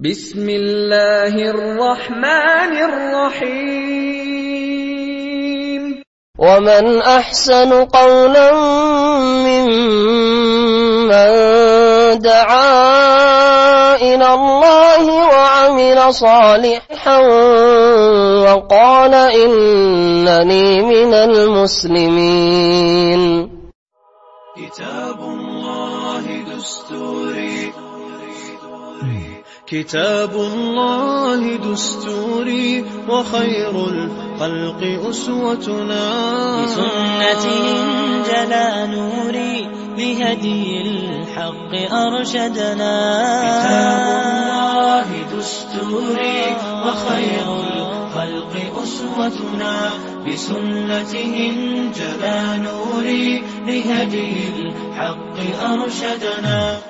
بسم الله الرحمن الرحيم ومن أحسن قولا ممن دعا إلى الله وعمل صالحا وقال إنني من المسلمين كتاب الله دستوري كتاب الله دستوري وخير الخلق أسوتنا. بسنته انجلى نوري بهدي الحق أرشدنا. كتاب الله دستوري وخير الخلق أسوتنا. بسنته انجلى نوري بهدي الحق أرشدنا.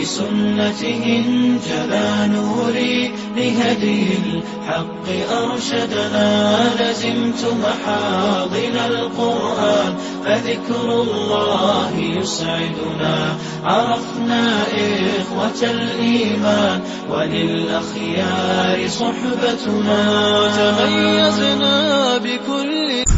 بسنته انجلى نوري بهدي الحق أرشدنا لزمت محاضن القرآن فذكر الله يسعدنا عرفنا إخوة الإيمان وللأخيار صحبتنا تميزنا بكل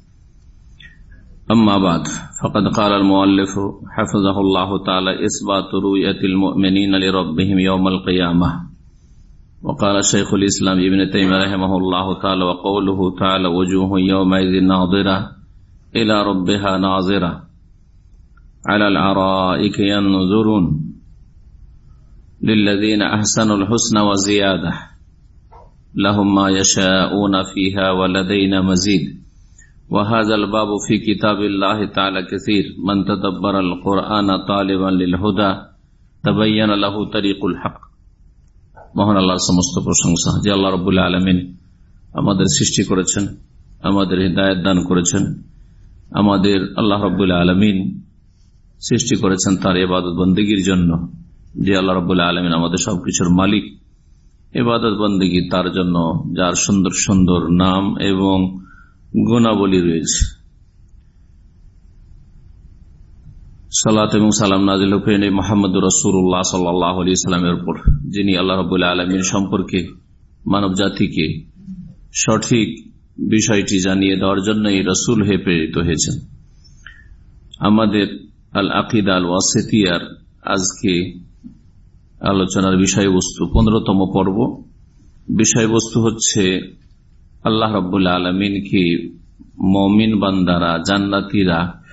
أما بعد فقد قال المؤلف حفظه الله تعالى إثبات رؤية المؤمنين لربهم يوم القيامة. وقال شيخ الإسلام ابن تيمية رحمه الله تعالى وقوله تعالى وجوه يومئذ ناظرة إلى ربها ناظرة. على العرائك ينظرون. للذين أحسنوا الحسن وزيادة. لهم ما يشاءون فيها ولدينا مزيد. وهذا الباب في كتاب الله تعالى كثير من تدبر القرآن طالبا للهدى تبين له طريق الحق মহান আল্লাহর সমস্ত প্রশংসা যে আল্লাহ রবুল্লা আলমিন আমাদের সৃষ্টি করেছেন আমাদের হৃদায়ত দান করেছেন আমাদের আল্লাহ রবুল্লা আলমিন সৃষ্টি করেছেন তার এবাদত বন্দীগীর জন্য যে আল্লাহ রবুল্লা আলমিন আমাদের সবকিছুর মালিক এবাদত বন্দীগী তার জন্য যার সুন্দর সুন্দর নাম এবং গুণাবলী রয়েছে। সালাত এবং সালাম নাজিল হুফেন মোহাম্মদ রসুল্লাহ সাল্লাহ আলি সাল্লামের উপর, যিনি আল্লাহ রবুল্লাহ আলমীর সম্পর্কে মানব জাতিকে সঠিক বিষয়টি জানিয়ে দেওয়ার জন্য এই রসুল হয়ে প্রেরিত হয়েছেন। আমাদের আল আকিদ আল ওয়াসেতিয়ার আজকে আলোচনার বিষয়বস্তু, পনেরোতম পর্ব। বিষয়বস্তু হচ্ছে আল্লাহ রবুল্লা আলমিনকে মমিন বান্দারা, জান্নাতিরা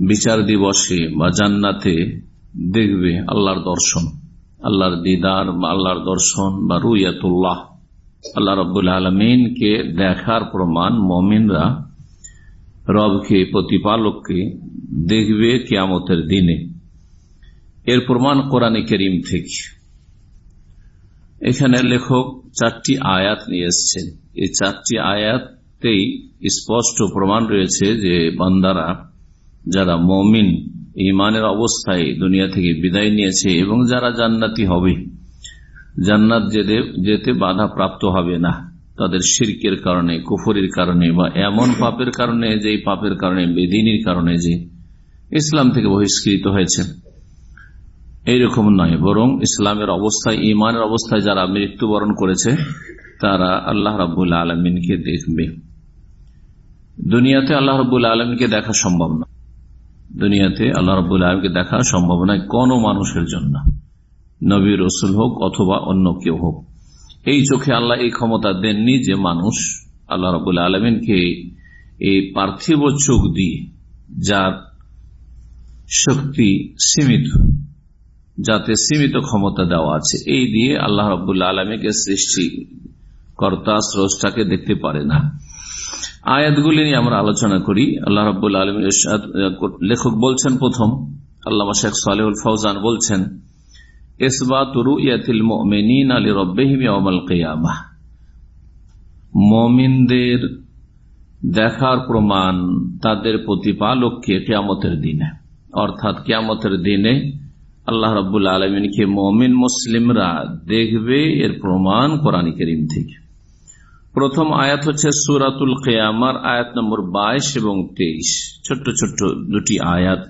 বিচার দিবসে বা জান্নাতে দেখবে আল্লাহর দর্শন, আল্লাহর দিদার বা আল্লাহর দর্শন বা রুইয়াতুল্লাহ। আল্লাহ রবুল্লা আলমিনকে দেখার প্রমাণ মমিনরা রবকে, প্রতিপালককে দেখবে কেয়ামতের দিনে। এর প্রমাণ কোরআনে করিম থেকে। এখানে লেখক চারটি আয়াত নিয়ে এসছেন। এই চারটি আয়াতেই স্পষ্ট প্রমাণ রয়েছে যে বান্দারা যারা মমিন ইমানের অবস্থায় দুনিয়া থেকে বিদায় নিয়েছে এবং যারা জান্নাতি হবে, জান্নাত যেতে বাধা প্রাপ্ত হবে না। তাদের শির্কের কারণে, কুফরির কারণে বা এমন পাপের কারণে যে পাপের কারণে, বেদিনীর কারণে যে ইসলাম থেকে বহিষ্কৃত হয়েছে এইরকম নয়, বরং ইসলামের অবস্থায় ইমানের অবস্থায় যারা মৃত্যুবরণ করেছে, তারা আল্লাহ রাবুল্লা আলমিনকে দেখবে। দুনিয়াতে আল্লাহ রবুল্লা আলমীকে দেখা সম্ভব না। দুনিয়াতে আল্লাহ রবুল্লা আলমকে দেখা সম্ভব নয় কোন মানুষের জন্য। নবী রসুল হোক অথবা অন্য কেউ হোক। এই চোখে আল্লাহ এই ক্ষমতা দেননি যে মানুষ আল্লাহ রবুল্লা আলমিনকে এই পার্থিব চোখ দিয়ে যার শক্তি সীমিত যাতে সীমিত ক্ষমতা দেওয়া আছে। এই দিয়ে আল্লাহ রবুল্লা আলমীকে সৃষ্টি কর্তা, স্রষ্টাকে দেখতে পারে না। আয়াতগুলি নিয়ে আমরা আলোচনা করি। আল্লাহ রব্বুল আলম লেখক বলছেন প্রথম। আল্লাহ শেখ সালেউল ফৌজান বলছেন মমিনদের দেখার প্রমাণ তাদের প্রতিপালককে কেয়ামতের দিনে। অর্থাৎ কেয়ামতের দিনে আল্লাহ রব্বুল আলমিনকে মমিন মুসলিমরা দেখবে এর প্রমাণ কোরআন করিম থেকে। প্রথম আয়াত হচ্ছে সুরাতুল কেয়ামার আয়াত নম্বর বাইশ এবং তেইশ। ছোট্ট ছোট্ট দুটি আয়াত।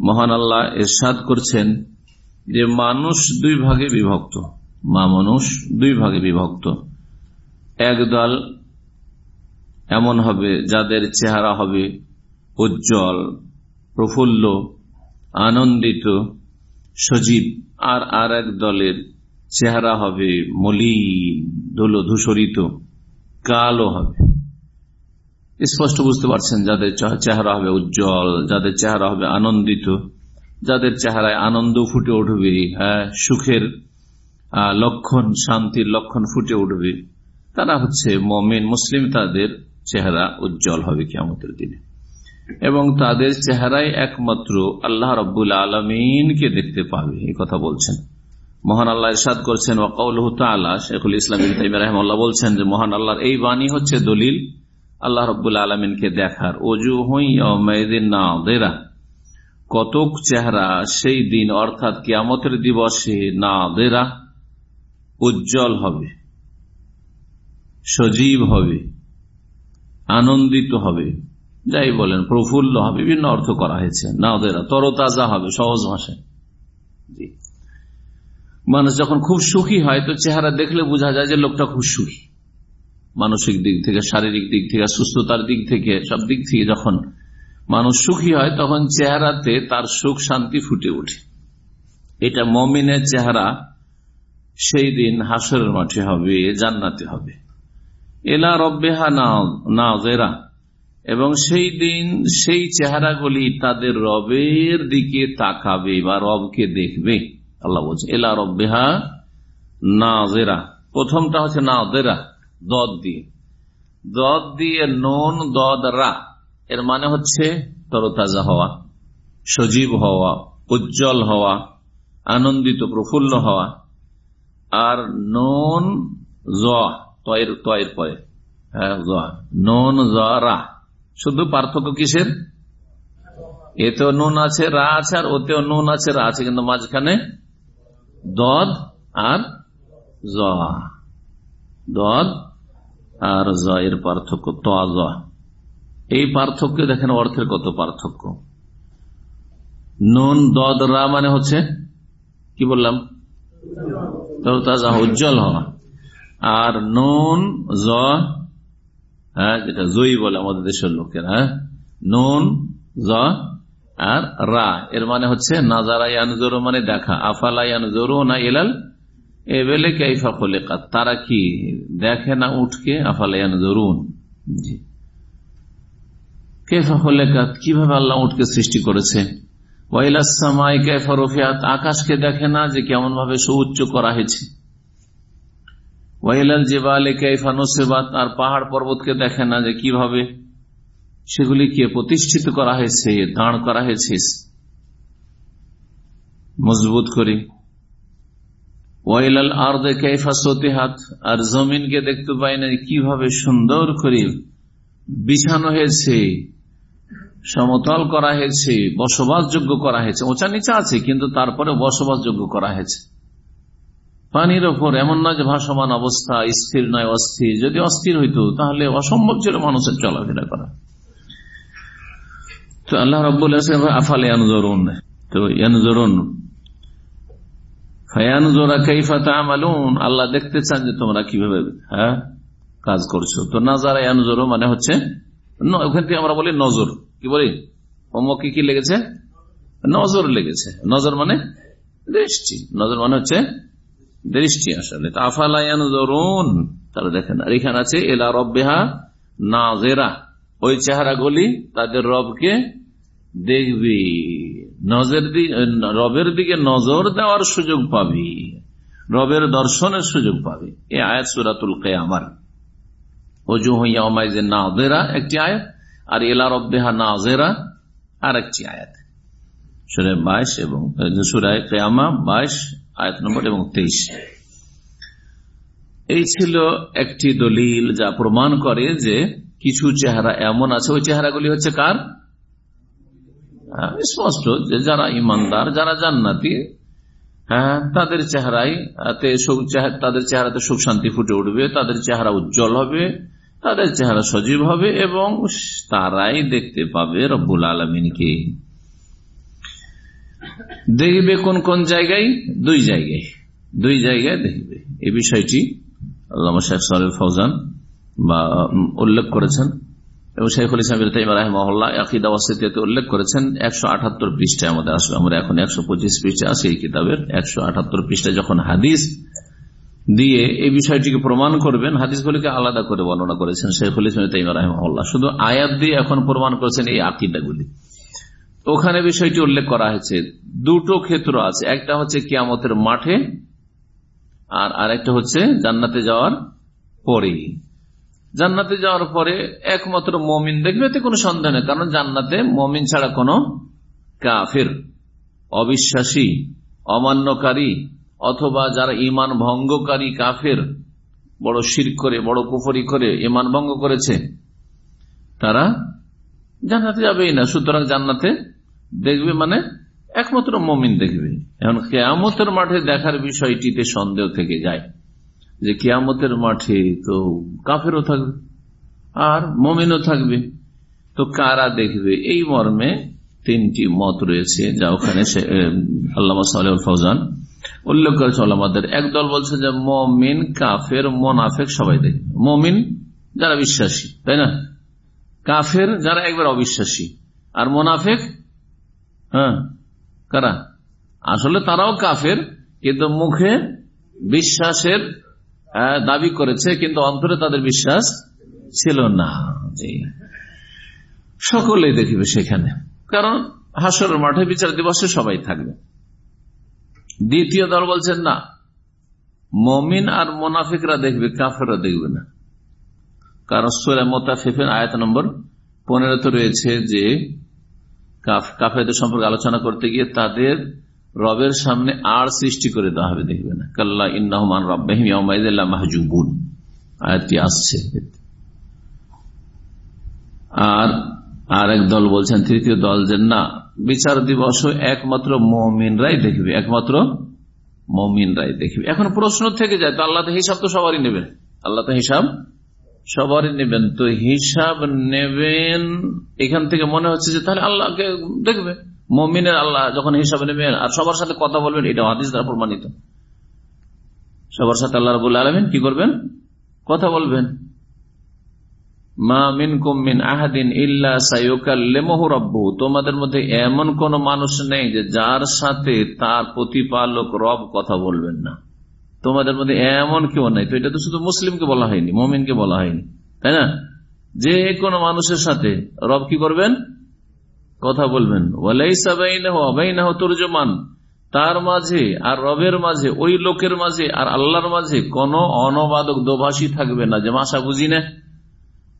মহান আল্লাহ এরশাদ করছেন যে মানুষ দুই ভাগে বিভক্ত। মা মানুষ দুই ভাগে বিভক্ত। একদল এমন হবে, যাদের চেহারা হবে উজ্জ্বল, প্রফুল্ল, আনন্দিত সজীব আর আর এক দলের চেহারা হবে মলিন ধুলো ধূসরিত কালো হবে। স্পষ্ট বুঝতে পারছেন, যাদের চেহারা হবে উজ্জ্বল, যাদের চেহারা হবে আনন্দিত, যাদের চেহারায় আনন্দ ফুটে উঠবে হ্যাঁ সুখের লক্ষণ, শান্তির লক্ষণ ফুটে উঠবে, তারা হচ্ছে মমিন, মুসলিম, তাদের চেহারা উজ্জ্বল হবে কেমতের দিনে। এবং তাদের চেহারায় একমাত্র আল্লাহ রব্বুল আলমিনকে দেখতে পাবে, এই কথা বলছেন। মহান আল্লাহ ইসাদ করছেন ওকাউলহ তালা শেখুল ইসলাম রহমাল্লাহ বলছেন যে, মহান আল্লাহর এই বাণী হচ্ছে দলিল আল্লাহ রব্বুল আলমিনকে দেখার। অজু দেরা কতক চেহারা সেই দিন, অর্থাৎ কিয়ামতের দিবসে না দেরা উজ্জ্বল হবে, সজীব হবে, আনন্দিত হবে। যাই বলেন, প্রফুল্ল হবে, বিভিন্ন অর্থ করা হয়েছে। না ওদের তরতাজা হবে, সহজ ভাষায়। মানুষ যখন খুব সুখী হয়, তো চেহারা দেখলে বোঝা যায় যে লোকটা খুব সুখী। মানসিক দিক থেকে, শারীরিক দিক থেকে, সুস্থতার দিক থেকে, সব দিক থেকে যখন মানুষ সুখী হয়, তখন চেহারাতে তার সুখ, শান্তি ফুটে ওঠে। এটা মমিনের চেহারা সেই দিন হাসরের মাঠে হবে, জান্নাতে হবে। এলা রব্বেহা না জেরা এবং সেই দিন, সেই চেহারাগুলি তাদের রবের দিকে তাকাবে বা রবকে দেখবে। আল্লাহ বলছে, এলা রব্বেহা না জেরা প্রথমটা হচ্ছে না জেরা দদ দিয়ে। দদ দিয়ে নন, দদ রা। এর মানে হচ্ছে তরতাজা হওয়া, সজীব হওয়া, উজ্জ্বল হওয়া, আনন্দিত, প্রফুল্ল হওয়া। আর নন জয়ের তয়ের পরে। হ্যাঁ নন রা। শুধু পার্থক্য কিসের? এতেও নুন আছে, রা আছে, আর ওতেও নুন আছে, রা আছে, কিন্তু মাঝখানে দদ আর জ। দদ আর জ এর পার্থক্য, ত এই পার্থক্য দেখেন অর্থের কত পার্থক্য। নুন, দদ, রা মানে হচ্ছে, কি বললাম? তাজা, উজ্জ্বল হওয়া। আর নুন, জ হ্যাঁ যেটা জয়ী বলে আমাদের দেশের লোকের হ্যাঁ? নুন, জ আর রা। এর মানে হচ্ছে নাজারা ইয়ানজোর মানে দেখা। আফালা ইয়ানজোরো না এলাল এবেলে তারা কি দেখে না উঠকে? আফালা ইয়ানজোরুন। জি। কেফা খোলেকাত, কীভাবে আল্লাহ উঠকে সৃষ্টি করেছে? ওয়াইলাসামাই কেফা রফিয়াত। আকাশকে দেখে না যে কেমন ভাবে সুউচ্চ করা হয়েছে। ওয়াইলাল জেবালে কেফা নোসেবাত, আর পাহাড় পর্বতকে দেখে না যে কীভাবে সেগুলিকে প্রতিষ্ঠিত করা হয়েছে, দাঁড় করা হয়েছে। মজবুত করে। ওয়াইলাল আর কেফা সতেহাত, আর জমিনকে দেখতে পাই না কীভাবে সুন্দর করে বিছানো হয়েছে, সমতল করা হয়েছে, বসবাসযোগ্য করা হয়েছে। ওচা নিচা আছে, কিন্তু তারপরে বসবাসযোগ্য করা হয়েছে। পানির ওপর এমন নয় যে ভাসমান অবস্থা, স্থির নয়, অস্থির। যদি অস্থির হইতো, তাহলে অসম্ভব ছিল মানুষের চলাফেরা করা। তো আল্লাহ রব্বুল আফালে তো আল্লাহ দেখতে চান যে তোমরা কীভাবে হ্যাঁ কাজ করছ। তো নাজারা ইয়ানজর মানে হচ্ছে ওখান থেকে আমরা বলি নজর। কি বলি? অমকে কি লেগেছে? নজর লেগেছে। নজর মানে দৃষ্টি। নজর মানে হচ্ছে দৃষ্টি আসলে আফালায়ানুন তারা দেখেন, আর এখানে আছে এলা রব্বেহা নাজেরা। ওই চেহারাগুলি তাদের রবকে দেখবি। নজর রবের দিকে নজর দেওয়ার সুযোগ পাবি। রবের দর্শনের সুযোগ পাবি। এ আয়াত সুরাতুল কেয়ামার। অজু হইয়া অমাইজে নাজেরা, একটি আয়াত, আর এলা রব্বেহা নাজেরা আর একটি আয়াত। সুরে বাইশ এবং সুরায় কেয়ামা বাইশ আয়াত নম্বর এবং তেইশ। এই ছিল একটি দলিল যা প্রমাণ করে যে কিছু চেহারা এমন আছে। ওই চেহারাগুলি হচ্ছে কার? স্পষ্ট যে যারা ইমানদার, যারা জান্নাতি হ্যাঁ তাদের চেহারায় তাদের চেহারাতে সুখ শান্তি ফুটে উঠবে, তাদের চেহারা উজ্জ্বল হবে, তাদের চেহারা সজীব হবে এবং তারাই দেখতে পাবে রব্বুল আলমিনকে। দেখবে কোন কোন জায়গায়? দুই জায়গায়। দুই জায়গায় দেখবে। এই বিষয়টি আল্লাহ শেখ সাহেব ফৌজান বা উল্লেখ করেছেন। এবং শেখুল ইসলাম রাহমহল্লা আকিদা ওয়াসিতে উল্লেখ করেছেন, একশো আঠাত্তর পৃষ্ঠায় আমাদের আসলে আমরা এখন একশো পঁচিশ পৃষ্ঠা আছে এই কিতাবের। একশো আঠাত্তর পৃষ্ঠায় যখন হাদিস দিয়ে এই বিষয়টিকে প্রমাণ করবেন, হাদিসগুলিকে আলাদা করে বর্ণনা করেছেন শেখুল ইসলাম তাইমা রাহমহল্লা শুধু আয়াত দিয়ে এখন প্রমাণ করেছেন এই আকিদাগুলি। ওখানে বিষয়টি উল্লেখ করা হয়েছে। দুটো ক্ষেত্র আছে। একটা হচ্ছে কিয়ামতের মাঠে, আর আরেকটা হচ্ছে জান্নাতে যাওয়ার পরেই। জান্নাতে যাওয়ার পরে একমাত্র মমিন দেখবে, এতে কোনো সন্দেহ নেই, কারণ জান্নাতে মমিন ছাড়া কোনো কাফের, অবিশ্বাসী, অমান্যকারী, অথবা যারা ইমান ভঙ্গকারী কাফের, বড় শির করে, বড় কুফরি করে ইমান ভঙ্গ করেছে, তারা জান্নাতে যাবেই না। সুতরাং জান্নাতে দেখবে মানে একমাত্র মমিন দেখবে। এখন কেয়ামতের মাঠে দেখার বিষয়টিতে সন্দেহ থেকে যায় যে কেয়ামতের মাঠে তো কাফেরও থাকবে আর মমিনও থাকবে। তো কারা দেখবে? এই মর্মে তিনটি মত রয়েছে যা ওখানে আল্লামা সাল ফৌজান উল্লেখ করেছে আল্লামাদের একদল বলছে যে মমিন, কাফের, মোনাফেক সবাই দেখবে। মমিন যারা বিশ্বাসী, তাই না? কাফের যারা একবার অবিশ্বাসী, আর মোনাফেক হ্যাঁ কারা? আসলে তারাও কাফের, কিন্তু মুখে বিশ্বাসের দাবি করেছে, কিন্তু অন্তরে তাদের বিশ্বাস ছিল না। সকলে দেখবে সেখানে। কারণ হাসরের মাঠে বিচার দিবসে সবাই থাকবে। দ্বিতীয় দল বলছেন, না, মমিন আর মোনাফিকরা দেখবে, কাফেররা দেখবে না। কারণ সোরা মোতাফিফের আয়াত নম্বর পনেরো তো রয়েছে যে কাফ- কাফেরদের সম্পর্কে আলোচনা করতে গিয়ে তাদের রবের সামনে আর সৃষ্টি করে দেওয়া হবে দেখবে না কাল্লা ইন্নাহমান রব্বাহিম মাহজুবুন। আয়াতটি আসছে। আর আর এক দল বলছেন, তৃতীয় দল যে না, বিচার দিবস একমাত্র মমিনরাই দেখবে, একমাত্র মমিনরাই দেখবে। এখন প্রশ্ন থেকে যায়, তো আল্লাহ হিসাব তো সবারই নেবেন আল্লাহ তো হিসাব সবারই নেবেন, তো হিসাব নেবেন। এখান থেকে মনে হচ্ছে যে তাহলে আল্লাহকে দেখবে। মমিনের আল্লাহ যখন হিসাব নেবেন, আর সবার সাথে কথা বলবেন এটা হাদিস দ্বারা প্রমাণিত। সবার সাথে আল্লাহ রবুল্লা আলমিন কি করবেন? কথা বলবেন। মা মিন কুমিন আহাদিন ইল্লা সাইকাল্লেমহু তোমাদের মধ্যে এমন কোন মানুষ নেই যে যার সাথে তার প্রতিপালক রব কথা বলবেন না। তোমাদের মধ্যে এমন কেউ নাই। তো এটা তো শুধু মুসলিমকে বলা হয়নি, মমিনকে বলা হয়নি। তাই না? যে কোনো মানুষের সাথে রব কি করবেন? কথা বলবেন। তর্জমান। তার মাঝে আর রবের মাঝে, ওই লোকের মাঝে আর আল্লাহর মাঝে কোন অনবাদক, দোভাষী থাকবে না যে ভাষা বুঝি না।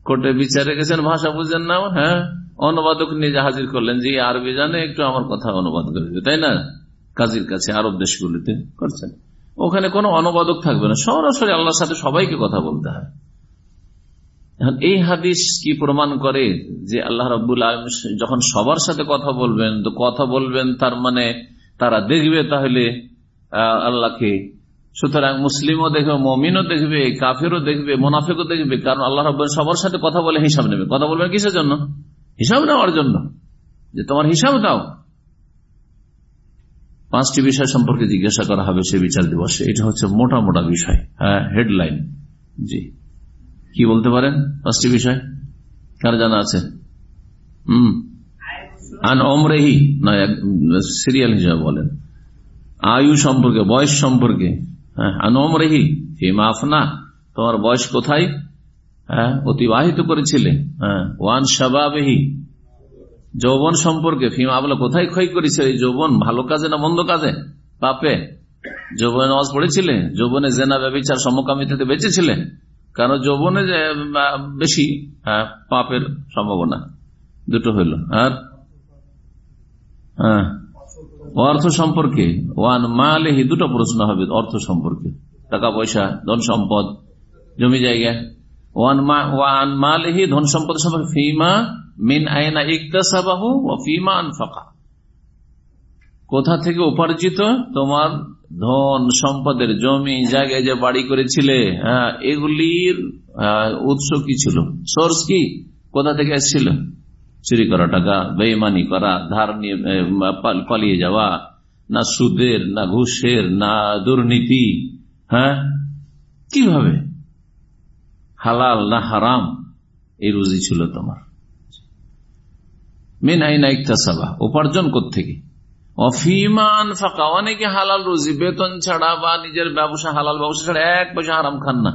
কোর্টে বিচারে গেছেন, ভাষা বুঝেন না। হ্যাঁ অনুবাদক নিজে হাজির করলেন যে আরবি জানে, একটু আমার কথা অনুবাদ করে তাই না? কাজীর কাছে, আরব দেশগুলিতে করছেন। ওখানে কোনো অনুবাদক থাকবে না। সরাসরি আল্লাহর সাথে সবাইকে কথা বলতে হয়। এখন এই হাদিস কি প্রমাণ করে যে আল্লাহ রব্বুল আলম যখন সবার সাথে কথা বলবেন, তো কথা বলবেন তার মানে তারা দেখবে তাহলে আল্লাহকে। সুতরাং মুসলিমও দেখবে, মমিনও দেখবে, কাফেরও দেখবে, মোনাফেকও দেখবে, কারণ আল্লাহ রব সবার সাথে কথা বলে হিসাব নেবে। কথা বলবেন কিসের জন্য? হিসাব নেওয়ার জন্য। যে তোমার হিসাব দাও। পাঁচটি বিষয় সম্পর্কে জিজ্ঞাসা করা হবে সে বিচার দিবসে। এটা হচ্ছে মোটা মোটা বিষয়। হ্যাঁ হেডলাইন জি। কি বলতে পারেন পাঁচটি বিষয়? কার জানা আছে? হম। আন অমরেহি। নয় সিরিয়াল হিসাবে বলেন। আয়ু সম্পর্কে, বয়স সম্পর্কে। হ্যাঁ আন অমরেহি। ফিমা আফনা, তোমার বয়স কোথায়? হ্যাঁ অতিবাহিত করেছিলে। হ্যাঁ ওয়ান সাবাবেহি যৌবন সম্পর্কে ফিমা আবলা কোথায় ক্ষয় করেছে? এই যৌবন ভালো কাজে না মন্দ কাজে? পাপে? যৌবনে নামাজ পড়েছিলে যৌবনে জেনা ব্যবচার সমকামী থেকে বেঁচেছিলে কারণ যৌবনে বেশি? হ্যাঁ, পাপের সম্ভাবনা। দুটো হইল আর? হ্যাঁ। অর্থ সম্পর্কে? ওয়ান মালেহি দুটো প্রশ্ন হবে অর্থ সম্পর্কে। টাকা পয়সা ধন সম্পদ জমি জায়গা। ওয়ান ধন সম্পদ সম্পর্কে ফিমা মিন আয়না ইকতাসাবাহু ও ফিমা আনফাকা। কোথা থেকে উপার্জিত? তোমার ধন সম্পদের জমি জায়গায় যে বাড়ি করেছিলে হ্যাঁ, এগুলির উৎস কি ছিল? সোর্স কি? কোথা থেকে এসেছিল? চুরি করা টাকা বেইমানি করা ধার নিয়ে পালিয়ে যাওয়া না সুদের না ঘুষের না দুর্নীতি হ্যাঁ? কীভাবে? হালাল না হারাম, এই রুজি ছিল তোমার। মিন আইনা উপার্জন অফিমান ফাঁকা অনেকে হালাল রুজি, বেতন ছাড়া বা নিজের ব্যবসা, হালাল ব্যবসা ছাড়া এক পয়সা হারাম খান না।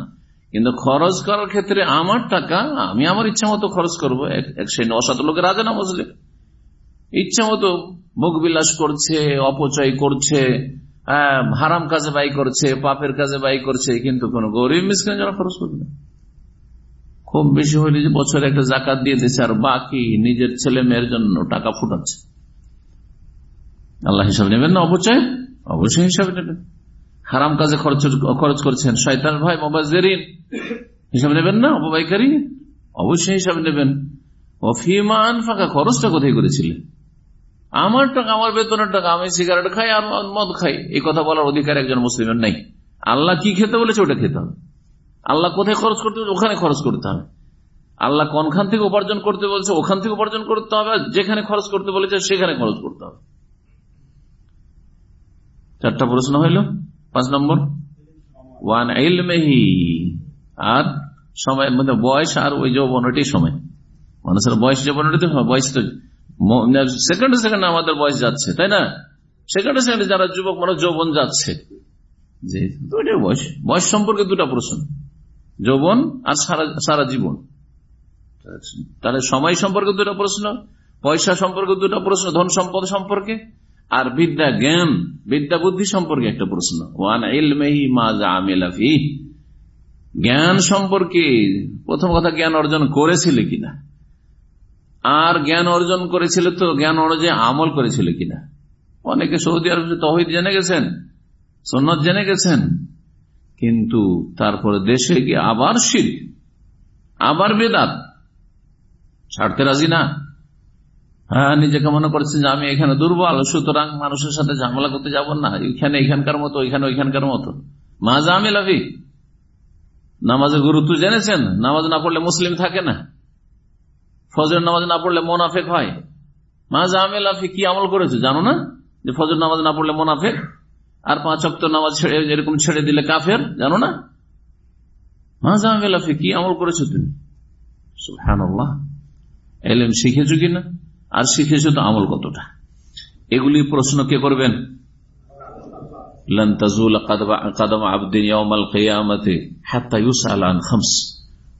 কিন্তু খরচ করার ক্ষেত্রে আমার টাকা, আমি আমার ইচ্ছা মতো খরচ করব, এক লোকের আগে না বুঝলে ইচ্ছা মতো ভোগ বিলাস করছে, অপচয় করছে হারাম কাজে ব্যয় করছে, পাপের কাজে ব্যয় করছে, কিন্তু কোন গরিব মিসকিন যারা খরচ করবে না। খুব বেশি হইলে যে বছরে একটা জাকাত দিয়ে দিচ্ছে আর বাকি নিজের ছেলে মেয়ের জন্য টাকা ফুটাচ্ছে। আল্লাহ হিসাব নেবেন না অপচয় অবশ্যই হিসাব নেবেন। হারাম কাজে খরচ খরচ করছেন শয়তান ভাই মোবাজেরিন হিসাব নেবেন না অপবাইকারী অবশ্যই হিসাব নেবেন। অফিমান ফাঁকা খরচটা কোথায় করেছিলেন? আমার টাকা, আমার বেতনের টাকা, আমি সিগারেট খাই আর মদ খাই, এই কথা বলার অধিকার একজন মুসলিমের নাই। আল্লাহ কি খেতে বলেছে, ওটা খেতে হবে। আল্লাহ কোথায় খরচ করতে বলেছে? ওখানে খরচ করতে হবে। আল্লাহ কোনখান থেকে উপার্জন করতে বলছে, ওখান থেকে উপার্জন করতে হবে যেখানে খরচ করতে বলেছে, সেখানে খরচ করতে হবে। চারটা প্রশ্ন হইল। পাঁচ নম্বর। ওয়ান এলমেহি আর সময় মধ্যে বয়স আর ওই যৌবন সময়। মানুষের বয়স যৌবন ওইটাই। বয়স তো সেকেন্ডে সেকেন্ডে আমাদের বয়স যাচ্ছে, তাই না? সেকেন্ডে সেকেন্ডে যারা যুবক মানুষ, যৌবন যাচ্ছে। যে বয়স। বয়স সম্পর্কে দুটা প্রশ্ন। যৌবন আর সারা জীবন। তাহলে সময় সম্পর্কে দুটা প্রশ্ন, পয়সা সম্পর্কে দুটা প্রশ্ন, ধন সম্পদ সম্পর্কে, আর বিদ্যা জ্ঞান, বিদ্যা বুদ্ধি সম্পর্কে একটা প্রশ্ন। ওয়ান ইলমেহি মা জামিলাফি জ্ঞান সম্পর্কে প্রথম কথা জ্ঞান অর্জন করেছিলে কিনা? আর জ্ঞান অর্জন করেছিল তো জ্ঞান অনুযায়ী আমল করেছিল কিনা? অনেকে সৌদি আরব তহিদ জেনে গেছেন সন্ন্যত জেনে গেছেন কিন্তু তারপরে দেশে গিয়ে আবার শির আবার বেদাত। ছাড়তে রাজি না। হ্যাঁ নিজেকে মনে করছেন যে আমি এখানে দুর্বল, সুতরাং মানুষের সাথে ঝামেলা করতে যাব না। এখানে এখানকার মতো ওইখানে ওইখানকার মতো। মা জামিলাভি নামাজের গুরুত্ব জেনেছেন? নামাজ না পড়লে মুসলিম থাকে না। ফজর নামাজ না পড়লে মোনাফেক হয়। মা জামিলাফি কি আমল করেছে জানো না? যে ফজর নামাজ না পড়লে মোনাফেক? আর পাঁচ অক্ট নামাজ এরকম ছেড়ে দিলে কাফের, জানো না? মা কি আমল করেছ তুমি? এলেম শিখেছো কিনা আর শিখেছো তো আমল কতটা? এগুলি প্রশ্ন কে করবেন?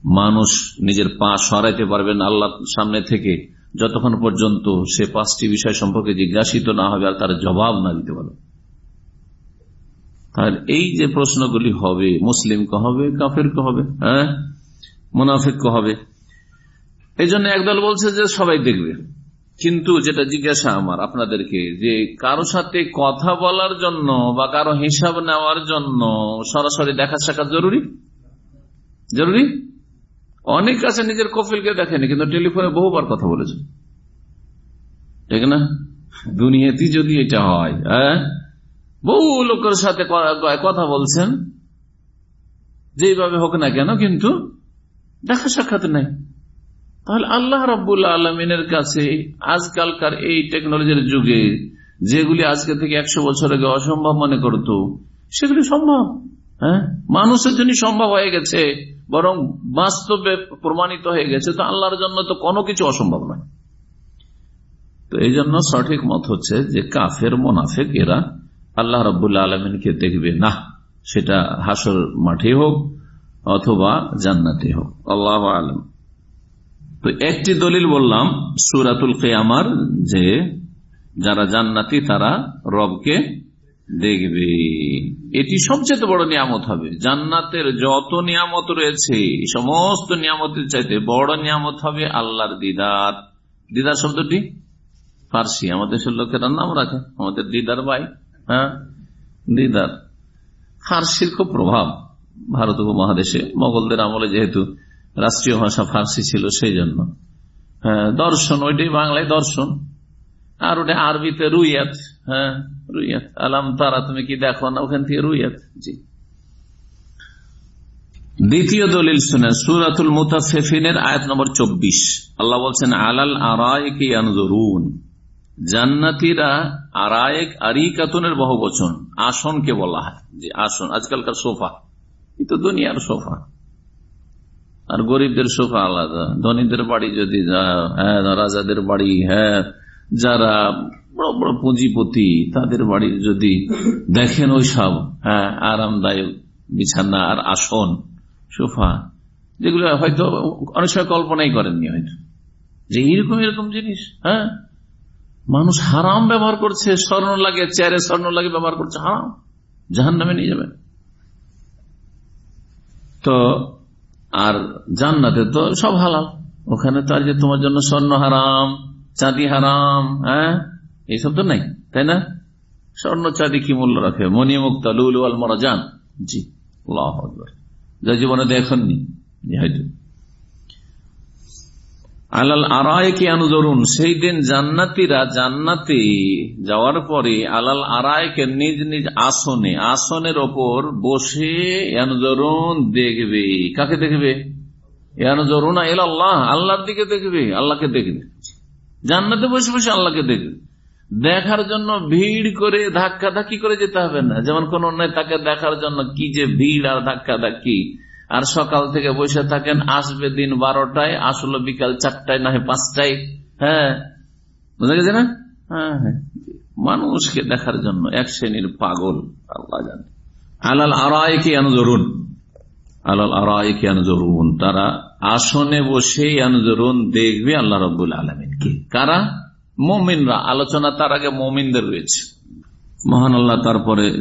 মানুষ নিজের পা সরাইতে পারবেন আল্লাহ সামনে থেকে। যতক্ষণ পর্যন্ত সে পাঁচটি বিষয় সম্পর্কে জিজ্ঞাসিত না হবে আর তার জবাব না দিতে পারবে। আর এই যে প্রশ্নগুলি হবে মুসলিম কে হবে কাফের কে হবে হ্যাঁ? মুনাফিক কে হবে। এই জন্য একদল বলছে যে সবাই দেখবে। কিন্তু যেটা জিজ্ঞাসা আমার আপনাদেরকে, যে কারও সাথে কথা বলার জন্য বা কারও হিসাব নেওয়ার জন্য সরাসরি দেখা সাক্ষাৎ জরুরি? জরুরি? অনেক আছে নিজের কফিলকে দেখেনি, কিন্তু টেলিফোনে বহুবার কথা বলেছে। ঠিক না? দুনিয়াতে যদি এটা হয় হ্যাঁ? বহু লোকের সাথে কথা বলছেন। যেভাবে হোক না কেন, কিন্তু দেখা সাক্ষাৎ নেই। তাহলে আল্লাহ রব্বুল্লা আলমিনের কাছে আজকালকার এই টেকনোলজির যুগে যেগুলি আজকে থেকে একশো বছর আগে অসম্ভব মনে করত, সেগুলি সম্ভব হ্যাঁ? মানুষের জন্য সম্ভব হয়ে গেছে, বরং বাস্তবে প্রমাণিত হয়ে গেছে, তো আল্লাহর জন্য তো কোনো কিছু অসম্ভব নয়। তো এই জন্য সঠিক মত হচ্ছে যে কাফের, মোনাফেক, এরা আল্লাহ রব্বুল্লা আলমিনকে দেখবে না সেটা হাসর মাঠে হোক অথবা জান্নাতে হোক। আল্লাহ আলম। তো একটি দলিল বললাম সুরাতুল কেয়ামার যে, যারা জান্নাতি তারা রবকে দেখবে। এটি সবচেয়ে বড় নিয়ামত হবে। জান্নাতের যত নিয়ামত রয়েছে সমস্ত নিয়ামতের চাইতে বড় নিয়ামত হবে আল্লাহর দিদার। দিদার শব্দটি? ফার্সি। আমাদের লোকেরা নাম রাখে। আমাদের দিদার ভাই। হ্যাঁ? দিদার ফার্সির খুব প্রভাব ভারত উপমহাদেশে। মোগলদের আমলে যেহেতু রাষ্ট্রীয় ভাষা ফার্সি ছিল সেই জন্য। হ্যাঁ দর্শন, ওইটাই বাংলায় দর্শন। আর ওটা আরবিতে রুইয়াত হ্যাঁ রুইয়াত। আলাম তারা, তুমি কি দেখো না? ওখান থেকে রুইয়াত, জি। দ্বিতীয় দলিল শুনে সুরাতুল মুতাফিনের আয়াত নম্বর চব্বিশ। আল্লাহ বলছেন, আলাল আরায়ুন জান্নাতিরা আরায়েক আরিকাতুনের বহু বচন আসনকে বলা হয়। যে আসন, আজকালকার সোফা। এই তো দুনিয়ার সোফা। আর গরিবদের সোফা আলাদা। ধনীদের বাড়ি যদি হ্যাঁ রাজাদের বাড়ি হ্যাঁ যারা বড় বড় পুঁজিপতি, তাদের বাড়ির যদি দেখেন ওই সব হ্যাঁ আরামদায়ক বিছানা আর আসন, সোফা, যেগুলো হয়তো অনেক সময় কল্পনাই করেননি হয়তো। যে এরকম এরকম জিনিস হ্যাঁ মানুষ হারাম ব্যবহার করছে, স্বর্ণ লাগে, চেয়ারে স্বর্ণ লাগে, ব্যবহার করছে, হারাম। জাহান নামে নিয়ে যাবে। তো, আর জান্নাতে তো সব হালাল। ওখানে তো আর যে তোমার জন্য স্বর্ণ হারাম, চাঁদি হারাম হ্যাঁ? এইসব তো নাই, তাই না? স্বর্ণ, চাঁদি কি মূল্য রাখে? মনিমুক্তা লুল আল মরাজান। জি যা জীবনে দেখেননি হয়তো। আলাল আরায় কি আনুজরুন, সেই দিন জান্নাতিরা জান্নাতে যাওয়ার পরে আলাল আরায়কে নিজ নিজ আসনে, আসনের ওপর বসে আনুজরুন দেখবে। কাকে দেখবে? আনুজরুন এল আল্লাহ আল্লাহর দিকে দেখবে, আল্লাহকে দেখবে। জান্নাতে বসে বসে আল্লাহকে দেখবে। দেখার জন্য ভিড় করে ধাক্কা ধাক্কি করে যেতে হবে না। যেমন কোন তাকে দেখার জন্য কি যে ভিড় আর ধাক্কা ধাক্কি আর সকাল থেকে বসে থাকেন, আসবে দিন বারোটায়, আসলো বিকাল চারটায়, না হয় পাঁচটায়। হ্যাঁ। বুঝা গেছে না? হ্যাঁ হ্যাঁ। মানুষকে দেখার জন্য এক শ্রেণির পাগল, আল্লাহ জানে। আলাল আড়াই কে আনুজরুন? আলাল কে আনুজরুন? তারা আসনে বসে আনুজরুন দেখবে আল্লাহ রবুল আলমিনকে। কারা? মোমিনরা। আলোচনা তার আগে মোমিনদের রয়েছে। মহান আল্লাহ তারপরে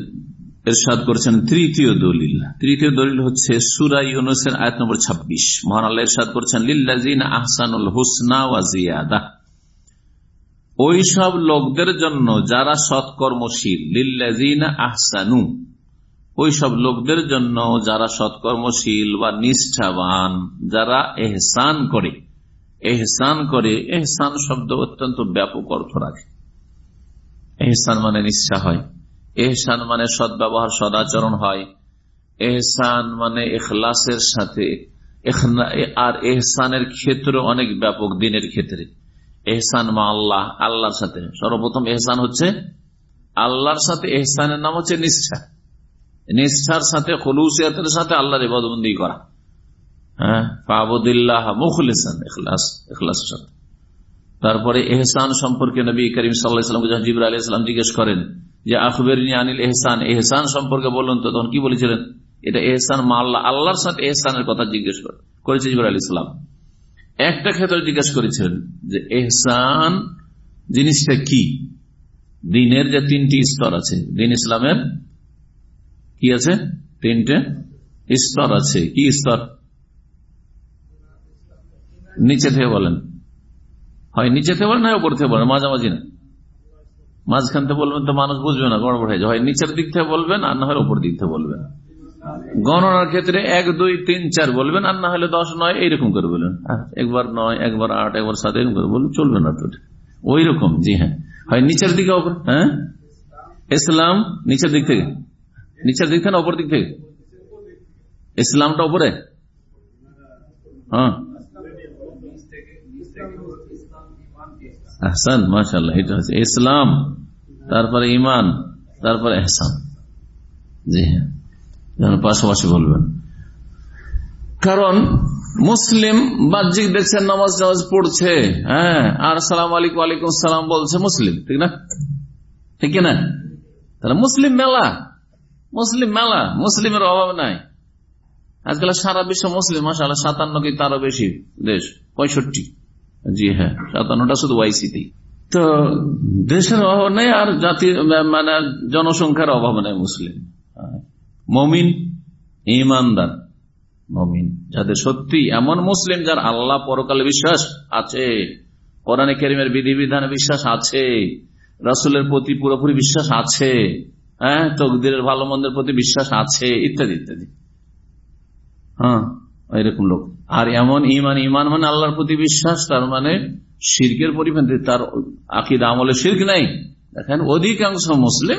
এরশাদ করেছেন তৃতীয় দলিল। তৃতীয় দলিল হচ্ছে সুরা ইউনুসের আয়াত নম্বর ছাব্বিশ। মহান আল্লাহ এরশাদ করেছেন লিল্লাজিন আহসানুল হুসনা ওয়াজিয়াদা ওই সব লোকদের জন্য যারা সৎকর্মশীল লিল্লাজিন আহসানু। ওই সব লোকদের জন্য যারা সৎকর্মশীল বা নিষ্ঠাবান, যারা এহসান করে এহসান করে, এহসান শব্দ অত্যন্ত ব্যাপক অর্থ রাখে। এহসান মানে নিষ্ঠা হয়। এহসান মানে সদ্ব্যবহার, সদাচরণ হয়। এহসান মানে এখলাসের সাথে। আর এহসানের ক্ষেত্র অনেক ব্যাপক, দিনের ক্ষেত্রে। এহসান মা আল্লাহ, আল্লাহর সাথে। সর্বপ্রথম এহসান হচ্ছে আল্লাহর সাথে। এহসানের নাম হচ্ছে নিষ্ঠা। নিষ্ঠার সাথে, খলুসিয়াতের সাথে আল্লাহর ইবাদবন্দি করা। হ্যাঁ? এখলাস তারপরে এহসান সম্পর্কে নবী করিম সাল্লাহামকে যখন জিবর আলী ইসলাম জিজ্ঞেস করেন যে আখবের আনিল এহসান এহসান সম্পর্কে বললেন তো, তখন কি বলেছিলেন? এটা এহসান মা আল্লাহ, আল্লাহর সাথে এহসানের কথা জিজ্ঞেস করেছে জিবর আলী ইসলাম একটা ক্ষেত্রে জিজ্ঞেস করেছিলেন যে এহসান জিনিসটা কি? দিনের যে তিনটি স্তর আছে, দিন ইসলামের কি আছে? তিনটে স্তর আছে, কি স্তর? নিচে থেকে বলেন। হয় নিচে থেকে বলেন না, উপর থেকে বলেন, মাঝামাঝি না। মাঝখান থেকে বলবেন তো মানুষ বুঝবে না, গড়বড় হয়ে হয় নিচের দিক থেকে বলবেন, আর না হয় উপর দিক থেকে বলবেন। গণনার ক্ষেত্রে এক, দুই, তিন, চার বলবেন, আর না হলে দশ, নয়, এইরকম করে বলবেন। একবার নয়, একবার আট, একবার সাত, এরকম করে বলবেন, চলবে না তো ওই রকম জি হ্যাঁ। হয় নিচের দিকে হ্যাঁ? ইসলাম নিচের দিক থেকে। নিচের দিক থেকে না ওপর দিক থেকে? ইসলামটা ওপরে হ্যাঁ। মাসাল্লাহ এটা হচ্ছে ইসলাম। তারপরে ইমান তারপরে এহসান জি হ্যাঁ। পাশাপাশি বলবেন। কারণ মুসলিম বাহ্যিক দেখছেন, নামাজ নামাজ পড়ছে হ্যাঁ আর সালাম আলাইকুম আলাইকুম সালাম বলছে মুসলিম, ঠিক না? ঠিক না তাহলে মুসলিম মেলা মুসলিম মেলা, মুসলিমের অভাব নাই। আজকাল সারা বিশ্ব মুসলিম মাসাল সাতান্ন কি তারও বেশি দেশ, পঁয়ষট্টি। জি হ্যাঁ সাতান্নটা শুধু ওয়াইসিতেই তো দেশের অভাব নেই আর জাতির মানে জনসংখ্যার অভাব নেই মুসলিম। মমিন, ইমানদার, মমিন। যাদের সত্যি এমন মুসলিম যার আল্লাহ পরকালে বিশ্বাস আছে, কোরআনে কেরিমের বিধিবিধানে বিশ্বাস আছে, রাসুলের প্রতি পুরোপুরি বিশ্বাস আছে হ্যাঁ তকদিরের ভালো মন্দের প্রতি বিশ্বাস আছে, ইত্যাদি ইত্যাদি। হ্যাঁ এরকম লোক। আর এমন ইমান ইমান মানে আল্লাহর প্রতি বিশ্বাস, তার মানে শির্কের পরিপন্থী তার আকিদ আমলে শির্ক নাই। দেখেন, অধিকাংশ মুসলিম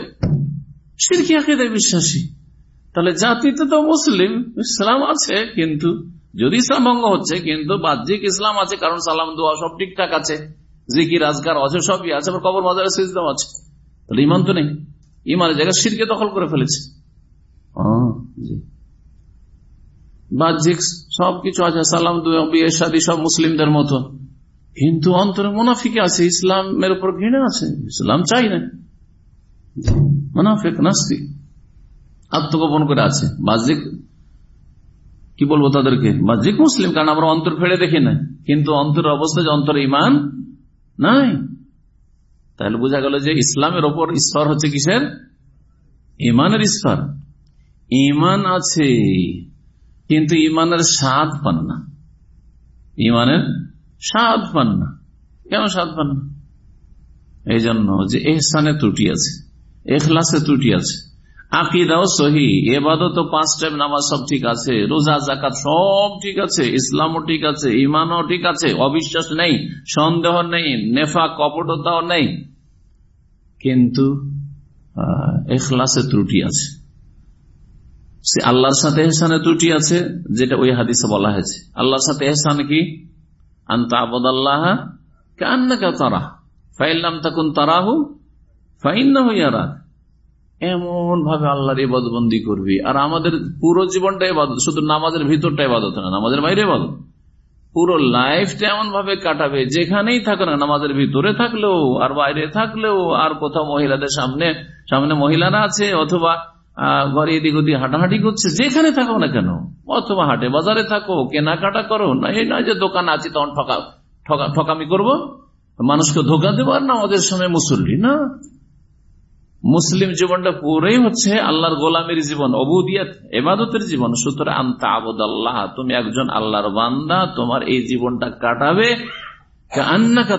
শিরকি আকিদায় বিশ্বাসী। তাহলে জাতিতে তো মুসলিম, ইসলাম আছে, কিন্তু যদি ইসলাম ভঙ্গ হচ্ছে, কিন্তু বাহ্যিক ইসলাম আছে, কারণ সালাম, দোয়া সব ঠিকঠাক আছে। জিকির, আজকার আছে সবই আছে কবর, মজার সিস্টেম আছে। তাহলে ইমান তো নেই। ইমানের জায়গায় শিরকে দখল করে ফেলেছে। বাহ্যিক সবকিছু আছে, সালাম, দোয়া, বিয়ে সাদী সব মুসলিমদের মতো। কিন্তু অন্তরে মুনাফিকে আছে, ইসলামের উপর ঘৃণা আছে, ইসলাম চাই না। মুনাফিক, নাস্তিক, আত্মগোপন করে আছে। বাহ্যিক কি বলব তাদেরকে? বাহ্যিক মুসলিম, কারণ আমরা অন্তর ফেড়ে দেখি না। কিন্তু অন্তরের অবস্থা যে অন্তর ইমান নাই, তাহলে বোঝা গেল যে ইসলামের ওপর স্তর হচ্ছে কিসের? ইমানের স্তর। ইমান আছে, কিন্তু ইমানের স্বাদ পান না। ইমানের স্বাদ পান না। কেন স্বাদ পান না? এই জন্য যে এহসানের ত্রুটি আছে এখলাসের ত্রুটি আছে, আকিদাও সহি এবাদত পাঁচ টাইম নামাজ সব ঠিক আছে, রোজা জাকাত সব ঠিক আছে, ইসলামও ঠিক আছে ইমানও ঠিক আছে, অবিশ্বাস নেই, সন্দেহ নেই নেফা কপটতাও নেই। কিন্তু এখলাসের ত্রুটি আছে। সে আল্লাহর সাথে এহসানের ত্রুটি আছে, যেটা ওই হাদিসে বলা হয়েছে। আল্লাহর সাথে এহসান কি? আন্তা আবদ আল্লাহ কান্নাকা তারা ফাইল্লাম তখন তারাহু ফাইন্না হইয়া রাখ এমন ভাবে আল্লাহর ইবাদবন্দি করবি। আর আমাদের পুরো জীবনটা ইবাদত, শুধু নামাজের ভিতরটা ইবাদত না, নামাজের বাইরে ইবাদত। পুরো লাইফটা এমন ভাবে কাটাবে, যেখানেই থাকো না নামাজের ভিতরে থাকলেও, আর বাইরে থাকলেও, আর কোথাও মহিলাদের সামনে সামনে মহিলারা আছে, অথবা ঘরে এদিক ওদিক হাঁটাহাঁটি করছে, যেখানে থাকো না কেন। অথবা হাটে বাজারে থাকো, কেনাকাটা করো, না, এই নয় যে দোকান আছে তখন ঠকা ঠকামি করব। মানুষকে ধোকা দেবো আর না ওদের সময় মুসল্লি, না? মুসলিম জীবনটা পুরোই হচ্ছে আল্লাহর গোলামের জীবন, অবুদিয়াত, এবাদতের জীবন। সুতরাং আন্তা আবদ আল্লাহ তুমি একজন আল্লাহর বান্দা, তোমার এই জীবনটা কাটাবে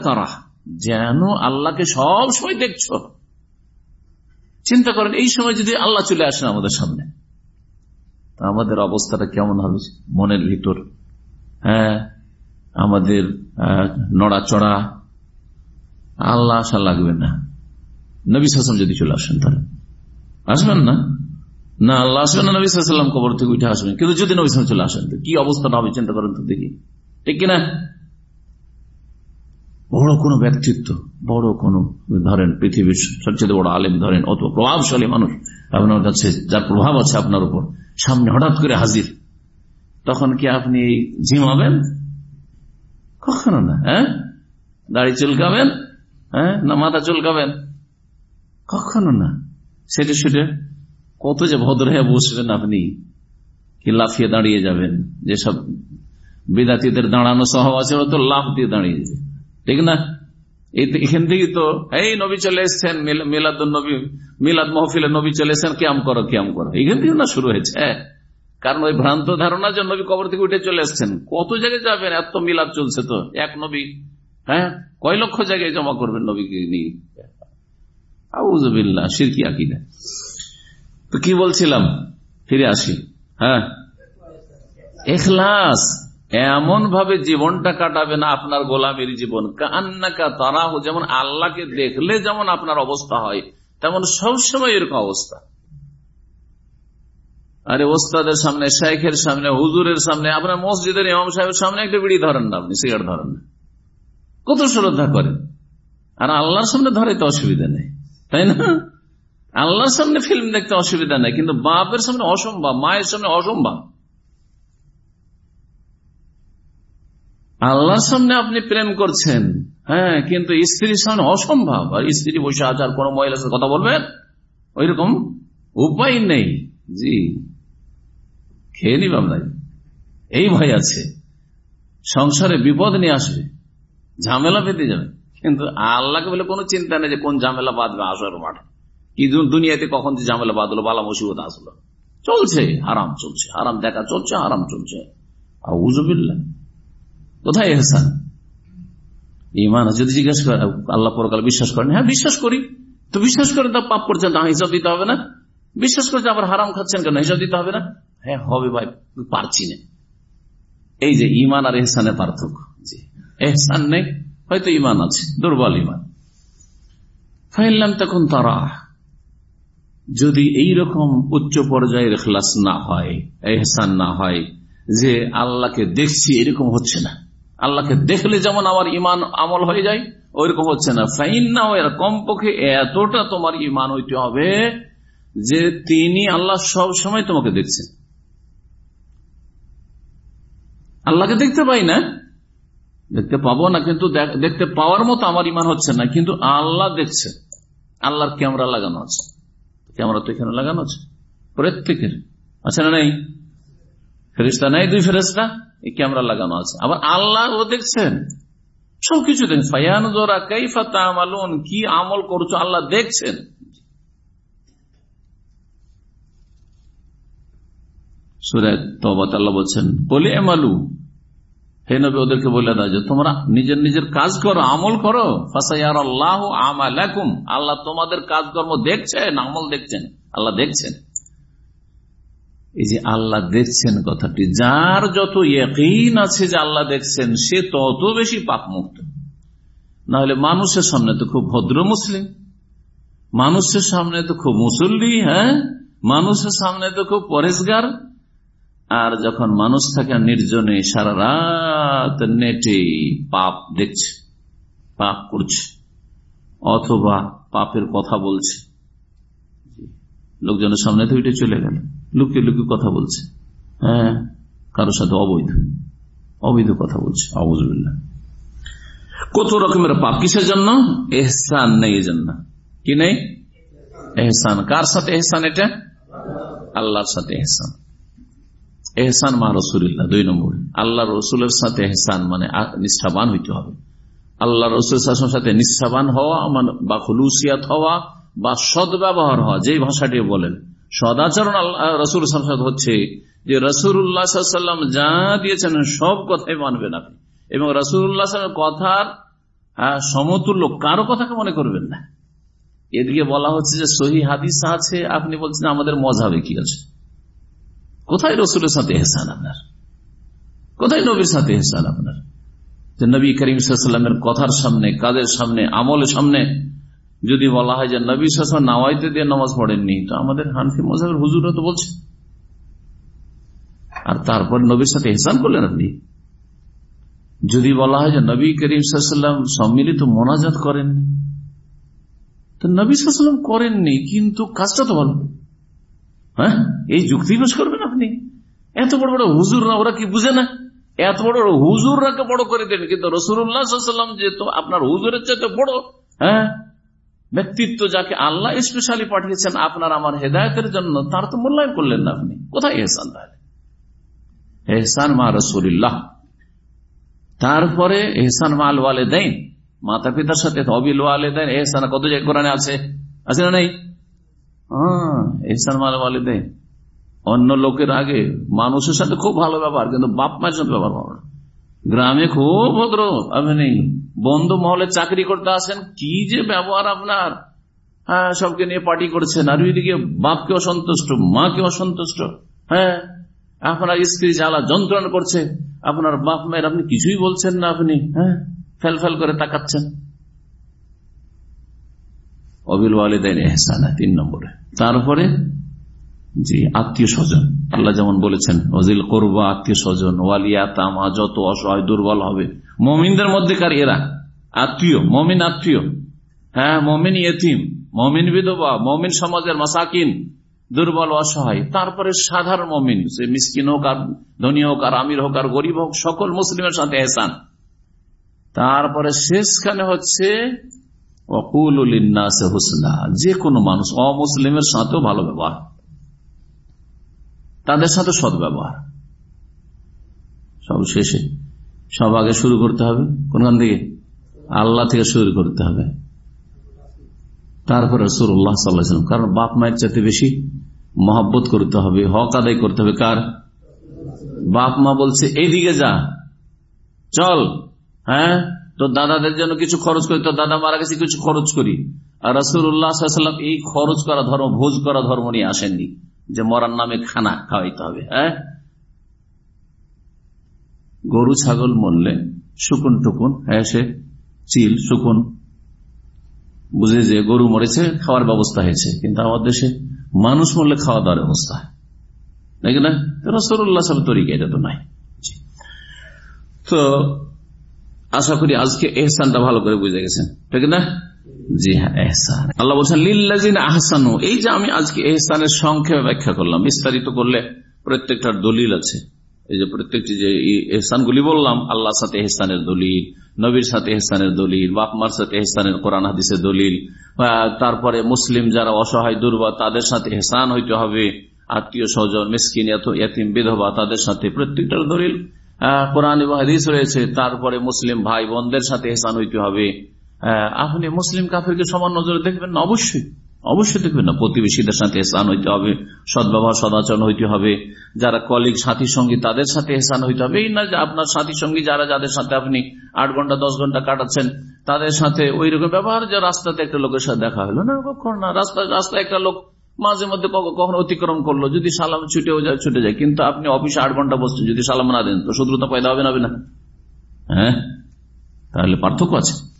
তারা, যেন আল্লাহকে সব সময় দেখছ। চিন্তা করেন, এই সময় যদি আল্লাহ চলে আসেন আমাদের সামনে। আমাদের অবস্থাটা কেমন হবে? মনের ভিতর। হ্যাঁ আমাদের নড়াচড়া, আল্লাহ আশা লাগবে না। নবী সাসম যদি চলে আসেন তাহলে। আসবেন না? না, আল্লাহ আসবেন না, নবী সাল্লাম কবর থেকে উঠে আসবেন। কিন্তু যদি নবী সালাম চলে আসেন কি অবস্থাটা হবে চিন্তা করেন তো দেখি। ঠিক কিনা? বড় কোন ব্যক্তিত্ব, বড় কোন, ধরেন পৃথিবীর সবচেয়ে বড় আলেম ধরেন, অত প্রভাবশালী মানুষ, আপনার কাছে যার প্রভাব আছে আপনার উপর, সামনে হঠাৎ করে হাজির, তখন কি আপনি ঝিমাবেন কখনো না হ্যাঁ? দাড়ি চুলকাবেন হ্যাঁ? না মাথা চুলকাবেন? কখনো না। সেটে সেটে কত যে ভদ্র হয়ে বসবেন আপনি, কি লাফিয়ে দাঁড়িয়ে যাবেন, যেসব বিদাতিদের দাঁড়ানো স্বভাব আছে তো লাফ দিয়ে দাঁড়িয়ে যাবে। ঠিক না? এখান থেকে তো, এই নবী চলে এসছেন মিলাদ নবী, মিলাদ মহফিলে নবী চলে এসছেন কেম করো কেম করো। এখান থেকে না শুরু হয়েছে? হ্যাঁ। কারণ ওই ভ্রান্ত ধারণা যে নবী কবর থেকে উঠে চলে এসছেন। কত জায়গায় যাবেন? এত মিলাদ চলছে তো, এক নবী। হ্যাঁ? কয় লক্ষ জায়গায় জমা করবেন নবীকে নিয়ে? আউজবিল্লা সিরকি আকিদা। তো কি বলছিলাম? ফিরে আসি। হ্যাঁ? এখলাস। এমন ভাবে জীবনটা কাটাবে না আপনার গোলামের জীবন। কান্নাকা তারা যেমন আল্লাহকে দেখলে যেমন আপনার অবস্থা হয়, তেমন সবসময় এরকম অবস্থা। আরে ওস্তাদের সামনে শেখের সামনে, হুজুরের সামনে, আপনার মসজিদের ইমাম সাহেবের সামনে একটা বিড়ি ধরেন না আপনি, সিগারেট ধরেন না। কত শ্রদ্ধা করেন। আর আল্লাহর সামনে ধরে তো অসুবিধা নেই, তাই না? আল্লাহর সামনে ফিল্ম দেখতে অসুবিধা নেই, কিন্তু বাপের সামনে অসম্ভব, মায়ের সামনে অসম্ভব। আল্লাহর সামনে আপনি প্রেম করছেন। হ্যাঁ কিন্তু স্ত্রীর সামনে অসম্ভব। আর স্ত্রী বসে আছে, আর কোন মহিলার সাথে কথা বলবেন ওই রকম উপায় নেই। জি। খেয়ে নিব আমরা এই ভয় আছে। সংসারে বিপদ নিয়ে আসবে। ঝামেলা পেতে যাবে। কিন্তু আল্লাহকে বলে কোনো চিন্তা নেই যে কোন ঝামেলা বাঁধবে আসর মাঠে। কি দুনিয়াতে কখন যে ঝামেলা বাঁধলো, বালা মুসিবত আসলো। চলছে হারাম চলছে। হারাম দেখা চলছে হারাম চলছে। আউজবিল্লা কোথায় এহসান ইমান যদি জিজ্ঞাসা করে, আল্লাহ পরকাল বিশ্বাস করেন। হ্যাঁ বিশ্বাস করি। তো বিশ্বাস করে তা পাপ করছেন তা হিসাব দিতে হবে না। বিশ্বাস করছে, আবার হারাম খাচ্ছেন কেন, হিসাব দিতে হবে না। হ্যাঁ হবে ভাই, পারছি না। এই যে ইমান আর এহসানের পার্থক্য। এহসান নেই, হয়তো ইমান আছে, দুর্বল ইমান ফাইলাম তখন তারা। যদি এই রকম উচ্চ পর্যায়ের খ্লাস না হয়, এহসান না হয়, যে আল্লাহকে দেখছি, এরকম হচ্ছে না। আল্লাহকে দেখলে যেমন আমার ইমান আমল হয়ে যায়, ওইরকম হচ্ছে না। ফাইন না কমপক্ষে এতটা তোমার ইমান হইতে হবে যে তিনি আল্লাহ সব সময় তোমাকে দেখছেন। আল্লাহকে দেখতে পাই না। দেখতে পাবো না, কিন্তু দেখতে পাওয়ার মতো আমার ইমান হচ্ছে না, কিন্তু আল্লাহ দেখছে। আল্লাহর ক্যামেরা লাগানো আছে। ক্যামেরা তো এখানে লাগানো আছে। প্রত্যেকের। আছে না নেই? ফেরিস্তা নেই দুই ফেরিস্তা এই ক্যামেরা লাগানো আছে। আবার আল্লাহ দেখছেন। সবকিছু তামালুন, কি আমল করছ? আল্লাহ দেখছেন। ওদেরকে বলে যে তোমরা নিজের নিজের কাজ করো, আমল করো। আল্লাহ তোমাদের কাজকর্ম দেখছেন, আমল দেখছেন, আল্লাহ দেখছেন। এই যে আল্লাহ দেখছেন কথাটি, যার যত ইয়কিন আছে যে আল্লাহ দেখছেন, সে তত বেশি পাপ মুক্ত না হলে মানুষের সামনে তো খুব ভদ্র মুসলিম, মানুষের সামনে তো খুব মুসল্লি হ্যাঁ? মানুষের সামনে তো খুব পরেশগার। আর যখন মানুষ থাকে নির্জনে, সারা রাত নেটে পাপ দেখছে, পাপ করছে, অথবা পাপের কথা বলছে। লোকজনের সামনে তো ওইটা চলে গেল। লুকিয়ে লুকিয়ে কথা বলছে। হ্যাঁ কারোর সাথে অবৈধ। অবৈধ কথা বলছে। অবজবিল্লা কত রকমের পাপ? কিসের জন্য? এহসান নেই এই জন্য। কি নেই? এহসান। কার সাথে এহসান এটা? আল্লাহর সাথে এহসান। এহসান মা রসুল্লাহ দুই নম্বর। আল্লাহ রসুলের সাথে এহসান মানে নিষ্ঠাবান হইতে হবে। আল্লাহ রসুলের সাথে নিষ্ঠাবান হওয়া মানে বা খুলুসিয়াত হওয়া বা সদ্ব্যবহার হওয়া যেই ভাষাটি বলেন সদাচরণ রসুল হচ্ছে যে রসুল্লাহাম যা দিয়েছেন সব কথাই মানবেন আপনি। এবং রসুল্লাহ কথার সমতুল্য কারও কথাকে মনে করবেন না। এদিকে বলা হচ্ছে যে সহি হাদিস আছে, আপনি বলছেন আমাদের মজাবে কি আছে? কোথায় রসুলের সাথে এহসান আপনার? কোথায় নবীর সাথে এহসান আপনার? নবী করিম সাল্লামের কথার সামনে, কাজের সামনে, আমলের সামনে যদি বলা হয় যে নবী সাসমান নাওয়াইতে দিয়ে নামাজ পড়েননি, তো আমাদের হানফি মজাবের হুজুরা তো বলছে। আর তারপর নবীর সাথে এহসান করলেন আপনি। যদি বলা হয় যে নবী করিম সাল্লাম সম্মিলিত মোনাজাত করেননি, তো নবী সাল্লাম করেননি, কিন্তু কাজটা তো ভালো। হ্যাঁ? এই যুক্তি পেশ করবেন আপনি। এত বড় বড় হুজুররা ওরা কি বুঝে না? এত বড় বড় হুজুররাকে বড় করে দেন, কিন্তু রসুল্লাহাম যেহেতু আপনার হুজুরের চাইতে বড় হ্যাঁ? ব্যক্তিত্ব যাকে আল্লাহ স্পেশালি পাঠিয়েছেন, আপনার আমার হেদায়তের জন্য, তার তো মূল্যায়ন করলেন না আপনি। কোথায় এহসান তাহলে? এহসান মা রসুল্লাহ তারপরে এহসান মা আল দেন মাতা পিতার সাথে অবিল ওয়ালে দেন এহসান কত জায়গায় কোরআনে আছে? আছে না নেই? এহসান মাল ওয়ালিদাইন অন্য লোকের আগে মানুষের সাথে খুব ভালো ব্যবহার, কিন্তু বাপ মায়ের সাথে ব্যবহার ভালো না। গ্রামে খুব ভদ্র আপনি বন্ধু মহলে চাকরি করতে আসেন, কি যে ব্যবহার আপনার? হ্যাঁ সবকে নিয়ে পার্টি করছেন, আর ওইদিকে বাপকে অসন্তুষ্ট মাকে অসন্তুষ্ট হ্যাঁ? আপনার স্ত্রী জ্বালা যন্ত্রণা করছে, আপনার বাপ মায়ের আপনি কিছুই বলছেন না আপনি হ্যাঁ? ফেল ফেল করে তাকাচ্ছেন। অবিল ওয়ালিদাইন এহসানা, তিন নম্বরে। তারপরে জি, আত্মীয় স্বজন। আল্লাহ যেমন বলেছেন অজিল করবা, আত্মীয় স্বজন ওয়ালিয়া তামা যত অসহায়, দুর্বল হবে। মমিনদের মধ্যেকার এরা, আত্মীয়, মমিন আত্মীয়। হ্যাঁ মমিন ইয়েতিম, মমিন বিধবা, মমিন সমাজের মাসাকিন, দুর্বল, অসহায়। তারপরে সাধারণ মমিন, সে মিসকিন হোক আর ধনী হোক আর আমির হোক আর গরিব হোক, সকল মুসলিমের সাথে এহসান। তারপরে শেষখানে হচ্ছে অকুল যে কোনো মানুষ অমুসলিমের সাথেও ভালো ব্যবহার। তাদের সাথে সদ ব্যবহার সব শেষে সব আগে শুরু করতে হবে। কোনখান থেকে? আল্লাহ থেকে শুরু করতে হবে। তারপরে সুরুল্লাহ সাল্লাহাম কারণ বাপ মায়ের চাইতে বেশি মহাব্বত করতে হবে, হক আদায় করতে হবে। কার? বাপ মা বলছে, এইদিকে যা, চল হ্যাঁ? তো দাদাদের জন্য কিছু খরচ করি তো দাদা মারা গেছে, কিছু খরচ করি। আর রাসুল্লাহাম এই খরচ করা ধর্ম, ভোজ করা ধর্ম নিয়ে আসেননি। যে মরার নামে খানা খাওয়াইতে হবে হ্যাঁ? গরু, ছাগল মরলে শুকুন টুকুন হ্যাঁ সে চিল, শুকুন। বুঝে যে গরু মরেছে, খাওয়ার ব্যবস্থা হয়েছে। কিন্তু আমার দেশে মানুষ মরলে খাওয়া দাওয়ার ব্যবস্থা। নাকি না? রসুল্লাহ সাল তরিকা এটা তো নাই। তো আশা করি আজকে এহসানটা ভালো করে বুঝে গেছেন। ঠিক না? জি হ্যাঁ আল্লাহ বলছেন লিল্লাজিন আহসানু এই যে আমি আজকে এহসানের সংক্ষেপে ব্যাখ্যা করলাম, বিস্তারিত করলে প্রত্যেকটার দলিল আছে। এই যে প্রত্যেকটি যে বললাম, আল্লাহর সাথে এহসানের দলিল, নবীর সাথে এহসানের দলিল বাপমার সাথে এহসানের কোরআন হাদিসের দলিল তারপরে মুসলিম যারা অসহায় দুর্বা তাদের সাথে এহসান হইতে হবে, আত্মীয় স্বজন, মিসকিন ইয়াতিম, বিধবা, তাদের সাথে প্রত্যেকটার দলিল কোরআন হাদিস রয়েছে, তারপরে মুসলিম ভাই বোনদের সাথে এহসান হইতে হবে। আপনি মুসলিম কাফেরকে সমান নজরে দেখবেন না? অবশ্যই। অবশ্যই দেখবেন না। প্রতিবেশীদের সাথে এহসান হইতে হবে, সদ্ব্যবহার, সদাচরণ হইতে হবে। যারা কলিগ সাথী সঙ্গী, তাদের সাথে এহসান হইতে হবে। এই না আপনার সাথী সঙ্গী, যারা যাদের সাথে আপনি আট ঘণ্টা, দশ ঘণ্টা কাটাচ্ছেন, তাদের সাথে ওই রকম ব্যবহার যে রাস্তাতে একটা লোকের সাথে দেখা হলো। না, কখন না। রাস্তা রাস্তায় একটা লোক মাঝে মধ্যে কখনো অতিক্রম করল। যদি সালাম ছুটেও যায়, ছুটে যায়। কিন্তু আপনি অফিসে আট ঘণ্টা বসছেন, যদি সালাম না দেন, তো শত্রুতা পয়দা হবে না। হ্যাঁ? তাহলে পার্থক্য আছে।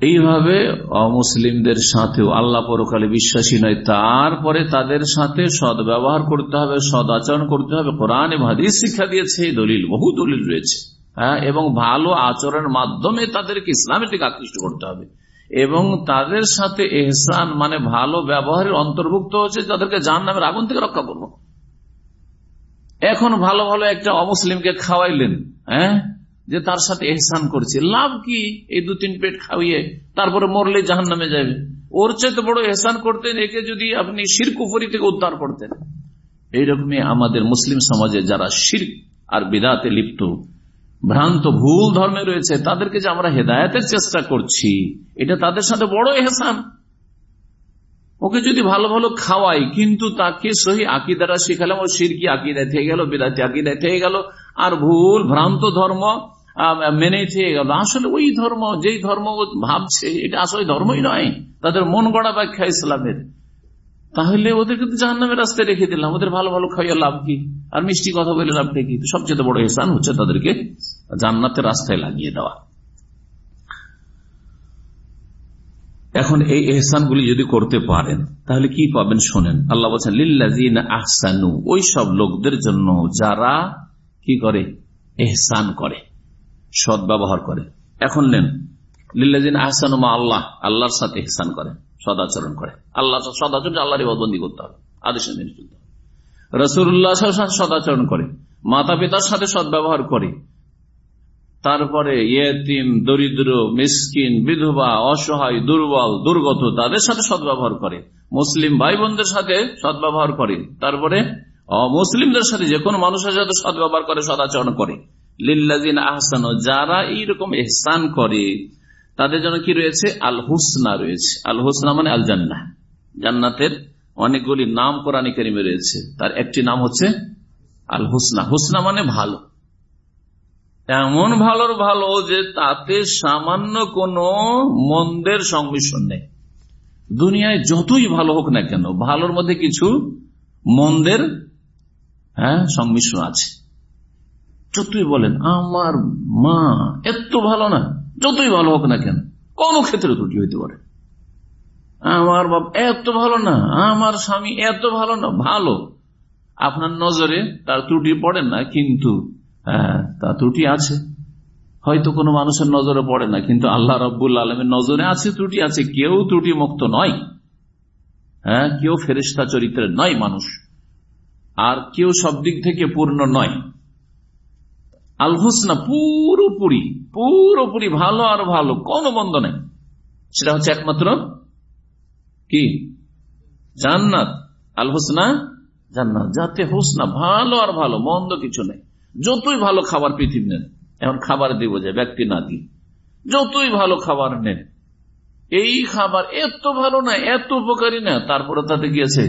এইভাবে অমুসলিমদের সাথেও আল্লাহ পরকালে বিশ্বাসী নয়, তারপরে তাদের সাথে সদ ব্যবহার করতে হবে, সদ আচরণ করতে হবে। কোরআন হাদিস শিক্ষা দিয়েছে দলিল, বহু দলিল রয়েছে। হ্যাঁ এবং ভালো আচরণের মাধ্যমে তাদেরকে ইসলামের দিকে আকৃষ্ট করতে হবে। এবং তাদের সাথে এহসান মানে ভালো ব্যবহারের অন্তর্ভুক্ত হচ্ছে তাদেরকে জান নামের আগুন থেকে রক্ষা করব। এখন ভালো ভালো একটা অমুসলিমকে খাওয়াইলেন হ্যাঁ? যে তার সাথে এহসান করছে। লাভ কি? এই দু তিন পেট খাওয়িয়ে তারপরে মরলে জাহান নামে যাবে। ওর চাইতে বড় এহসান করতেন, একে যদি আপনি শিরকুফরি থেকে উদ্ধার করতেন। এইরকমই আমাদের মুসলিম সমাজে যারা শির আর বিদাতে লিপ্ত, ভ্রান্ত ভুল ধর্মে রয়েছে, তাদেরকে যে আমরা হেদায়তের চেষ্টা করছি, এটা তাদের সাথে বড় এহসান। ওকে যদি ভালো ভালো খাওয়াই, কিন্তু তাকে সহি আকিদারা শিখালাম, ও সিরকি আকিদায় থেকে গেল, বিদাতি আকিদায় থেকে গেল, আর ভুল ভ্রান্ত ধর্ম মেনে থেকে আসলে ওই ধর্ম, যেই ধর্ম ভাবছে, এটা আসলে ধর্মই নয়। তাদের মন গড়া ব্যাখ্যা ইসলামের। তাহলে ওদেরকে তো জাহান্নামের রাস্তায় রেখে দিলাম। ওদের ভালো ভালো খাইয়া লাভ কি? আর মিষ্টি কথা বলে লাভ কি? সবচেয়ে বড় এহসান হচ্ছে তাদেরকে জান্নাতের রাস্তায় লাগিয়ে দেওয়া। এখন এই এহসানগুলি যদি করতে পারেন, তাহলে কি পাবেন শোনেন? আল্লাহ বলছেন লিল্লাজিন আহসানু ওই সব লোকদের জন্য যারা কি করে? এহসান করে। সদ ব্যবহার করে। এখন নেন। লিল্লাজিন আহসানু মা আল্লাহ, আল্লাহর সাথে এহসান করে সদাচরণ করে। আল্লাহ সদাচরণ আল্লাহর বন্দি করতে হবে আদেশের মেনে চলতে হবে। রসুল্লাহ সদাচরণ করে মাতা পিতার সাথে সদ্ব্যবহার করে। তারপরে ইয়েতিম, দরিদ্র, মিসকিন, বিধবা, অসহায়, দুর্বল, দুর্গত, তাদের সাথে সদ্ব্যবহার করে। মুসলিম ভাই বোনদের সাথে সদ্ব্যবহার করে। তারপরে মুসলিমদের সাথে যে কোনো মানুষের সাথে সদ্ব্যবহার করে সদাচরণ করে। লিল্লাদিন আহসান, যারা এইরকম এহসান করে, তাদের জন্য কি রয়েছে? আল হুসনা রয়েছে। আল হুসনা মানে আল জান্না জান্নাতের অনেকগুলি নাম কোরআন করিমে রয়েছে। তার একটি নাম হচ্ছে আল হুসনা হুসনা মানে ভালো। এমন ভালোর ভালো যে তাতে সামান্য কোন মন্দের সংমিশ্রণ নেই। দুনিয়ায় যতই ভালো হোক না কেন, ভালোর মধ্যে কিছু মন্দের হ্যাঁ সংমিশ্রণ আছে। যতই বলেন, আমার মা এত ভালো না, যতই ভালো হোক না কেন, কোন ক্ষেত্রে ত্রুটি হইতে পারে। আমার বাপ এত ভালো না, আমার স্বামী এত ভালো না, ভালো। আপনার নজরে তার ত্রুটি পড়ে না, কিন্তু হ্যাঁ তা ত্রুটি আছে। হয়তো কোনো মানুষের নজরে পড়ে না, কিন্তু আল্লাহ রব্বুল আলমের নজরে আছে, ত্রুটি আছে। কেউ ত্রুটি মুক্ত নয়। হ্যাঁ কেউ ফেরিস্তা চরিত্রের নয় মানুষ। আর কেউ সব দিক থেকে পূর্ণ নয়। আল হোসনা পুরোপুরি পুরোপুরি ভালো আর ভালো, কোনো বন্ধ নেই। সেটা হচ্ছে একমাত্র কি? জান্নাত। আল হোসনা জান্নাত। যাতে হোসনা ভালো আর ভালো, মন্দ কিছু নেই। যতই ভালো খাবার পৃথিবী নেন এখন খাবার দিব যে ব্যক্তি না দিই যতই ভালো খাবার নেন এই খাবার এত ভালো না, এত উপকারী না তারপরে তাতে গিয়েছে,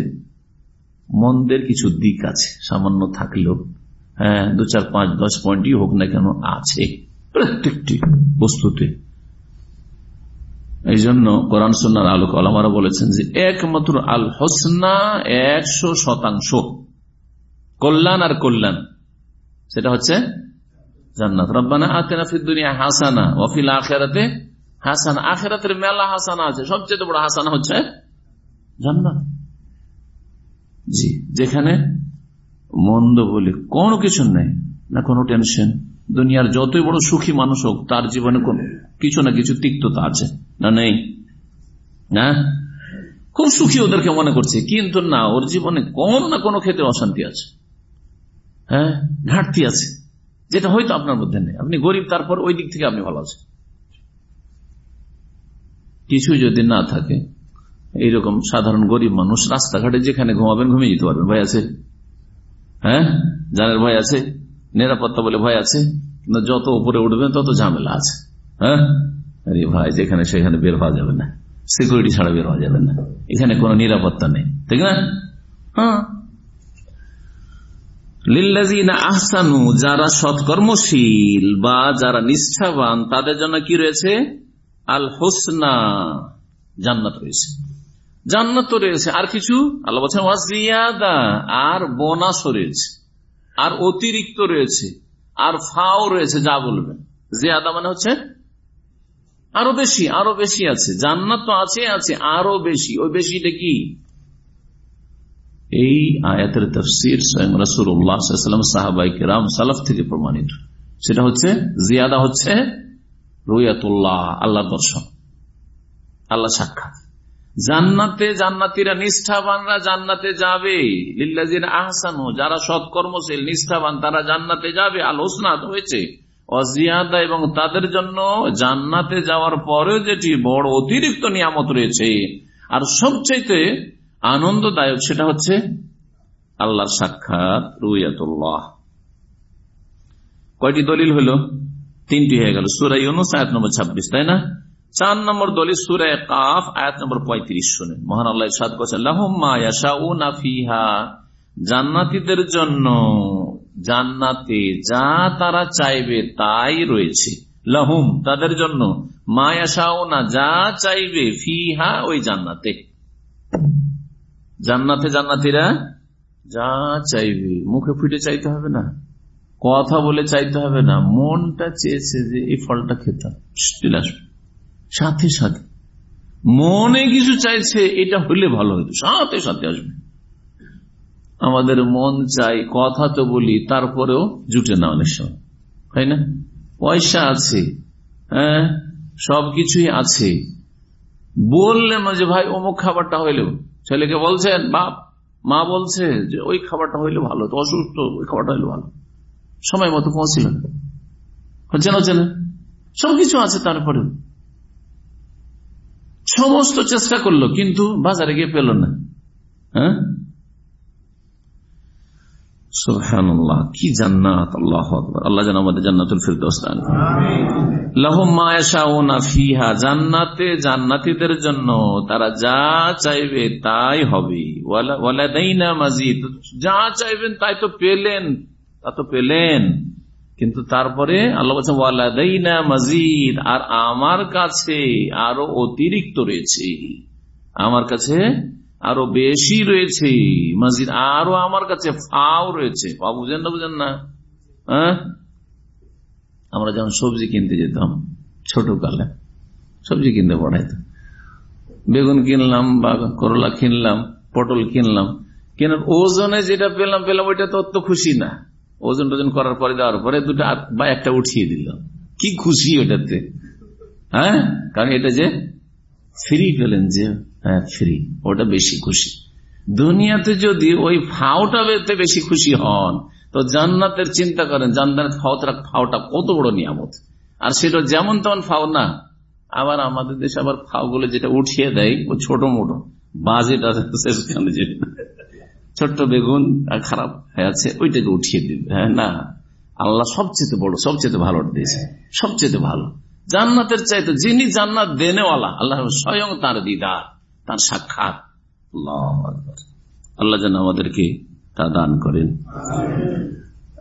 মন্দের কিছু দিক আছে, সামান্য থাকলেও। হ্যাঁ দু চার পাঁচ, দশ পয়েন্টই হোক না কেন আছে। প্রত্যেকটি বস্তুতে। এই জন্য কোরআন সন্ন্যার আলোক আলমারা বলেছেন যে একমাত্র আল হোসনা একশো শতাংশ। কল্যাণ আর কল্যাণ। সেটা হচ্ছে জান্নাত। রব্বানা আতেনা দুনিয়া হাসানা ওফিল আখেরাতে হাসানা। আখেরাতের মেলা হাসানা আছে। সবচেয়ে বড় হাসানা হচ্ছে জান্নাত। জি, যেখানে মন্দ বলে কোনো কিছু নেই, না কোনো টেনশন দুনিয়ার যতই বড় সুখী মানুষ হোক, তার জীবনে কোন কিছু না কিছু তিক্ততা আছে, না নেই? না? খুব সুখী ওদেরকে মনে করছে, কিন্তু না, ওর জীবনে কোন না কোনো ক্ষেত্রে অশান্তি আছে। হ্যাঁ? ঘাটতি আছে, যেটা হয়তো আপনার মধ্যে নেই। আপনি গরিব, তারপর ওই দিক থেকে আপনি ভালো আছেন। কিছু যদি না থাকে, এইরকম সাধারণ গরিব মানুষ রাস্তাঘাটে যেখানে ঘুমাবেন, ঘুমিয়ে যেতে পারবেন। ভয় আছে? হ্যাঁ? জানের ভয় আছে নিরাপত্তা বলে ভয় আছে যত উপরে উঠবেন তত ঝামেলা আছে। হ্যাঁ? আরে ভাই যেখানে সেখানে বের হওয়া যাবে না। সিকিউরিটি ছাড়া বের হওয়া যাবে না। এখানে কোনো নিরাপত্তা নেই। ঠিক না? হ্যাঁ। আহসানু যারা সৎকর্মশীল বা যারা নিষ্ঠাবান তাদের জন্য কি রয়েছে? আল হোসনা জান্নাত রয়েছে। জান্নাত তো রয়েছে। আর কিছু? আল্লাহ বলছেন ওয়াজিয়াদা আর বোনাসও রয়েছে। আর অতিরিক্ত রয়েছে। আর ফাও রয়েছে, যা বলবেন। জিয়াদা মানে হচ্ছে আরও বেশি আরও বেশি আছে। জান্নাত তো আছে আছে, আরও বেশি। ওই বেশিটা কি? এই আয়াতের তফসির স্বয়ং রসুল্লাহাম সাহাবাইকে রাম সালাফ থেকে প্রমাণিত। সেটা হচ্ছে, জিয়াদা হচ্ছে রুয়াতুল্লাহ আল্লাহ দর্শন আল্লাহ সাক্ষাৎ। জান্নাতে জান্নাতিরা নিষ্ঠাবানরা জান্নাতে যাবে। লিল্লাজির আহসানু, যারা সৎকর্মশীল, নিষ্ঠাবান, তারা জান্নাতে যাবে। আল হোসনাদ হয়েছে। অজিয়াদা এবং তাদের জন্য জান্নাতে যাওয়ার পরেও যেটি বড় অতিরিক্ত নিয়ামত রয়েছে। আর সবচাইতে আনন্দদায়ক সেটা হচ্ছে আল্লাহর সাক্ষাৎ, রুইয়াতুল্লাহ। কয়টি দলিল হলো? তিনটি হয়ে গেল। সুরাই অনুস আয়াত নম্বর ছাব্বিশ, তাই না? চার নম্বর দলিল সুরায় কাফ, আয়াত নম্বর পঁয়ত্রিশ শুনে মহান আল্লাহ করছেন ফিহা জান্নাতিদের জন্য জান্নাতে যা তারা চাইবে তাই রয়েছে। লাহুম, তাদের জন্য। মায়াশাউনা যা চাইবে ফিহা ওই জান্নাতে। জান্নাতে জান্নাতিরা যা চাইবে, মুখে ফুটে চাইতে হবে না, কথা বলে চাইতে হবে না, মনটা চেয়েছে যে এই ফলটা খেতাম। আসবে সাথে সাথে। মনে কিছু চাইছে, এটা হলে ভালো হতো। সাথে সাথে আসবে। আমাদের মন চাই, কথা তো বলি, তারপরেও জুটে না অনেক সময়। তাই না? পয়সা আছে হ্যাঁ? সবকিছুই আছে। বললেন যে, ভাই, অমুক খাবারটা হইলেও। ছেলেকে বলছেন, বাপ, মা বলছে যে, ওই খাবারটা হইলে ভালো তো অসুস্থ, ওই খাবারটা হইলে ভালো। সময় মতো পৌঁছিল হচ্ছে না হচ্ছে না? সবকিছু আছে তারপরে সমস্ত চেষ্টা করল কিন্তু বাজারে গিয়ে পেল না। হ্যাঁ? কি জান্নাত আল্লাহ আল্লাহ যেন আমাদের জান্নাতুল ফিরদৌস দান ফিহা জান্নাতে জান্নাতিদের জন্য তারা যা চাইবে তাই হবে। মাজিদ যা চাইবেন তাই তো পেলেন তা তো পেলেন। কিন্তু তারপরে আল্লাহ বলছেন, ওয়ালাদাইনা মাজিদ আর আমার কাছে আরও অতিরিক্ত রয়েছে। আমার কাছে আরও বেশি রয়েছে। মসজিদ আরও আমার কাছে ফাও রয়েছে। ফা বুঝেন না বুঝেন না? হ্যাঁ? আমরা যখন সবজি কিনতে যেতাম, ছোট কালে, সবজি কিনতে পড়াইতাম বেগুন কিনলাম বা করলা কিনলাম, পটল কিনলাম। কেনার ওজনে যেটা পেলাম পেলাম, ওইটা তো অত খুশি না। ওজন টোজন করার পরে দেওয়ার পরে দুটো বা একটা উঠিয়ে দিল। কি খুশি ওটাতে। হ্যাঁ? কারণ এটা যে ফ্রি পেলেন যে হ্যাঁ ফ্রি ওটা বেশি খুশি। দুনিয়াতে যদি ওই ফাওটা বেশি খুশি হন, তো জান্নাতের চিন্তা করেন জান্নাতের ফাওটা ফাওটা কত বড় নিয়ামত। আর সেটা যেমন তেমন ফাও না। আবার আমাদের দেশে আবার ফাও গুলো যেটা উঠিয়ে দেয়, ও ছোট মোটো। বাজেট আছে ছোট্ট বেগুন খারাপ। হয়ে আছে ওইটাকে উঠিয়ে দিবে। হ্যাঁ না আল্লাহ সবচেয়ে বড় সবচেয়ে ভালো দিয়েছে। সবচেয়ে ভালো। জান্নাতের চাইতে যিনি জান্নাত দেনেওয়ালা আল্লাহ স্বয়ং তার দিদার তার সাক্ষাৎ। আল্লাহ যেন আমাদেরকে তা দান করেন।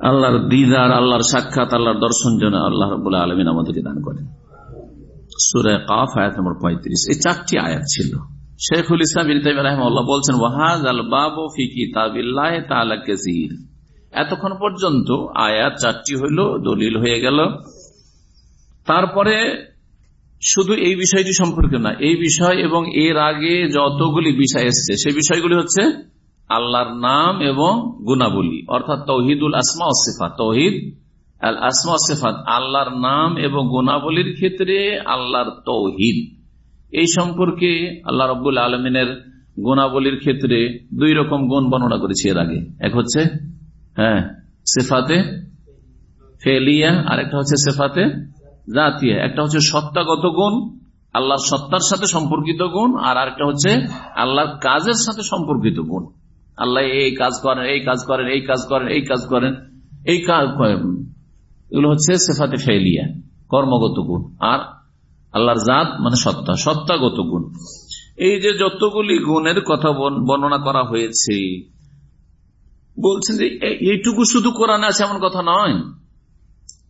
আল্লাহর দিদার আল্লাহর সাক্ষাৎ আল্লাহর দর্শন যেন আল্লাহ রবুল্লা আলমিন আমাদেরকে দান করেন। সুরায় কাফ আয়াত নম্বর পঁয়ত্রিশ। এই চারটি আয়াত ছিল। শেখুল ইসলাম রহমাল্লাহ বলছেন ওয়াহাজ আল বাবু ফি কিতাবিল্লাহ এতক্ষণ পর্যন্ত আয়াত চারটি হইল, দলিল হয়ে গেল। তারপরে শুধু এই বিষয়টি সম্পর্কে না, এই বিষয় এবং এর আগে যতগুলি বিষয় এসছে, সেই বিষয়গুলি হচ্ছে আল্লাহর নাম এবং গুনাবলী অর্থাৎ তৌহিদুল আসমা ওসিফাত তৌহিদ, আল আসমা ওসিফাত আল্লাহর নাম এবং গুনাবলীর ক্ষেত্রে আল্লাহর তৌহিদ। এই সম্পর্কে আল্লাহ রব্বুল আলমিনের গুণাবলীর ক্ষেত্রে দুই রকম গুণ বর্ণনা করেছি এর আগে। এক হচ্ছে হ্যাঁ সেফাতে ফেলিয়া আর একটা হচ্ছে সেফাতে জাতিয়া। একটা হচ্ছে সত্তাগত গুণ, আল্লাহর সত্তার সাথে সম্পর্কিত গুণ, আর আরেকটা হচ্ছে আল্লাহর কাজের সাথে সম্পর্কিত গুণ। আল্লাহ এই কাজ করেন, এই কাজ করেন, এই কাজ করেন, এই কাজ করেন, এই কাজ এগুলো হচ্ছে সেফাতে ফেলিয়া, কর্মগত গুণ। আর আল্লাহর জাত মানে সত্তা, সত্তাগত গুণ। এই যে যতগুলি গুণের কথা বর্ণনা করা হয়েছে, বলছেন যে এইটুকু শুধু কোরআনে আছে এমন কথা নয়।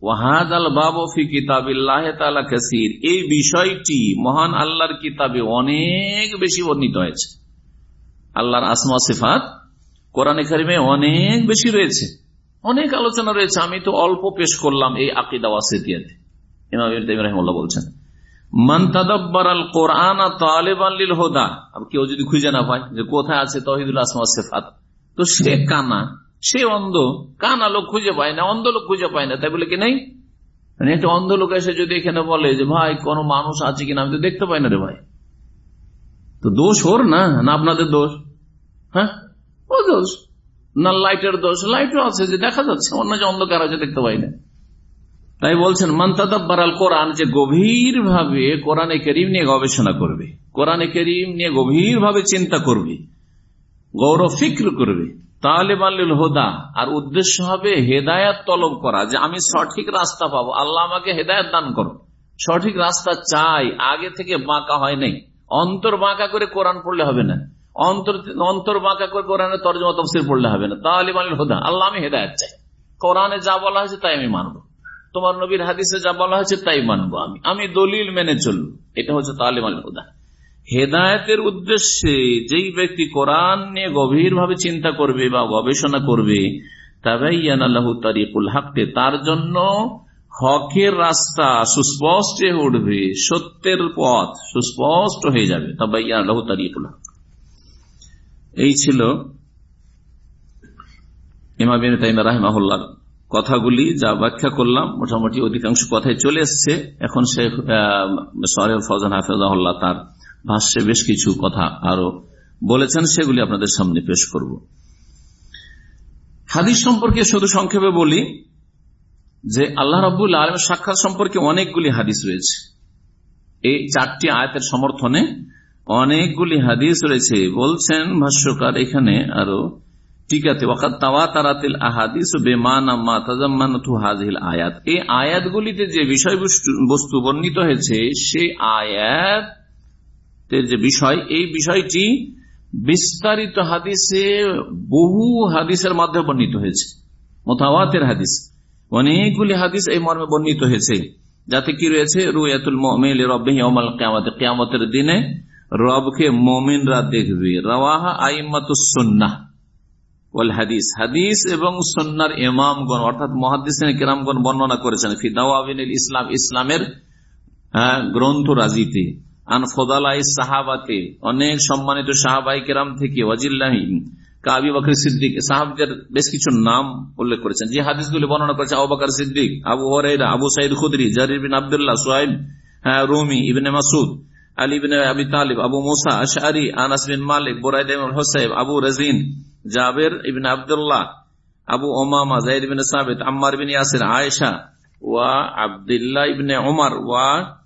ওয়াহাদ আল বাবি কিতাবিল্লাহ কাসির। এই বিষয়টি মহান আল্লাহর কিতাবে অনেক বেশি বর্ণিত হয়েছে। আল্লাহর আসমা সিফাত কোরআনে কারিমে অনেক বেশি রয়েছে। অনেক আলোচনা রয়েছে। আমি তো অল্প পেশ করলাম এই আকিদা ওয়াসিয়াতে। ইমাম রহমুল্লাহ বলছেন। কেউ যদি খুঁজে না পায় যে কোথায় আছে তহিদুল আসমা সেফাত। তো সে কানা, সে অন্ধ, কানা লোক খুঁজে পায় না, অন্ধ লোক খুঁজে পায় না, তাই বলে কি মানে একটা অন্ধ লোক এসে যদি এখানে বলে যে, ভাই, কোন মানুষ আছে কিনা? আমি তো দেখতে পাই না রে ভাই। তো দোষ ওর না? না আপনাদের দোষ? হ্যাঁ? ও দোষ। না লাইটের দোষ। লাইটও আছে যে দেখা যাচ্ছে। অন্য যে অন্ধকার আছে দেখতে পাই না। তাই বলছেন মন্তাদাব্বার আল কোরআন যে গভীর ভাবে কোরআনে করিম নিয়ে গবেষণা করবে। কোরআনে করিম নিয়ে গভীর ভাবে চিন্তা করবে। গৌরব ফিক্র করবে। তাহলে মাল্লুল হোদা। আর উদ্দেশ্য হবে হেদায়াত তলব করা, যে আমি সঠিক রাস্তা পাবো। আল্লাহ আমাকে হেদায়ত দান করো সঠিক রাস্তা চাই। আগে থেকে বাঁকা হয় নাই। অন্তর বাঁকা করে কোরআন পড়লে হবে না। অন্তর অন্তর বাঁকা করে কোরআনের তর্জমা, তফসির পড়লে হবে না। তাহলে মাল্লুল হোদা। আল্লাহ আমি হেদায়ত চাই। কোরআনে যা বলা হয়েছে তাই আমি মানবো। তোমার নবীর হাদিসে যা বলা হয়েছে তাই মানবো আমি। আমি দলিল মেনে চলবো। এটা হচ্ছে তালিম আল হুদা। হেদায়তের উদ্দেশ্যে যেই ব্যক্তি কোরআন নিয়ে গভীর ভাবে চিন্তা করবে বা গবেষণা করবে হাকতে তার জন্য হকের রাস্তা সুস্পষ্ট উঠবে, সত্যের পথ সুস্পষ্ট হয়ে যাবে, তাবাইয়ান তারিকুল হক এই ছিল ইমাবিন তাইমা রাহিমাহুল্লাহ। কথাগুলি যা ব্যাখ্যা করলাম, মোটামুটি অধিকাংশ কথাই চলে এসছে। এখন শেখ সরেফ ফজান হাফেজাহুল্লাহ তার ভাষ্যে বেশ কিছু কথা আরও বলেছেন, সেগুলি আপনাদের সামনে পেশ করব। হাদিস সম্পর্কে শুধু সংক্ষেপে বলি যে আল্লাহ রবুল্লা আলম সাক্ষাৎ সম্পর্কে অনেকগুলি হাদিস রয়েছে। এই চারটি আয়তের সমর্থনে অনেকগুলি হাদিস রয়েছে। বলছেন ভাষ্যকার এখানে আরও তাজাম্মানাতু হাযিহিল আয়াত। এই আয়াতগুলিতে যে বিষয় বস্তু বর্ণিত হয়েছে, সেই যে বিষয়, এই বিষয়টি বিস্তারিত হাদিসে বহু হাদিসের মাধ্যমে বর্ণিত হয়েছে। মোতাওয়াতের হাদিস। অনেকগুলি হাদিস এই মর্মে বর্ণিত হয়েছে। যাতে কি রয়েছে? রুয়াতুল মুমিন লিরাব্বিহি ইয়াউমাল দিনে রবকে মুমিনরা দেখবে। রাওয়াহা আইম্মাতুস সুন্নাহ। ওয়াল হাদিস। হাদিস এবং সন্ন্যার ইমামগণ, অর্থাৎ কেরামগণ বর্ণনা করেছেন ফিদাওয়াবিন ইসলাম, ইসলামের গ্রন্থ রাজিতে। আন সাহাবাতে, অনেক সম্মানিত সাহাবাই কেরাম থেকে, ওয়াজিল্লাহি কাবি বকর সিদ্দিক, সাহাবদের বেশ কিছু নাম উল্লেখ করেছেন। যে বর্ণনা করেছে সিদ্দিক, আবু ইবনে মাসুদ আলী তালিব, আবু মালিক, বোরাইদ হোসাইব, আবু রাজিন জাবের ইবিন আবদুল্লাহ, আবু ওমামা জাইদ বিন সাবিত, আম্মার বিন ইয়াসির, আয়েশা ওয়া আবদুল্লাহ ইবনে ওমর ওয়া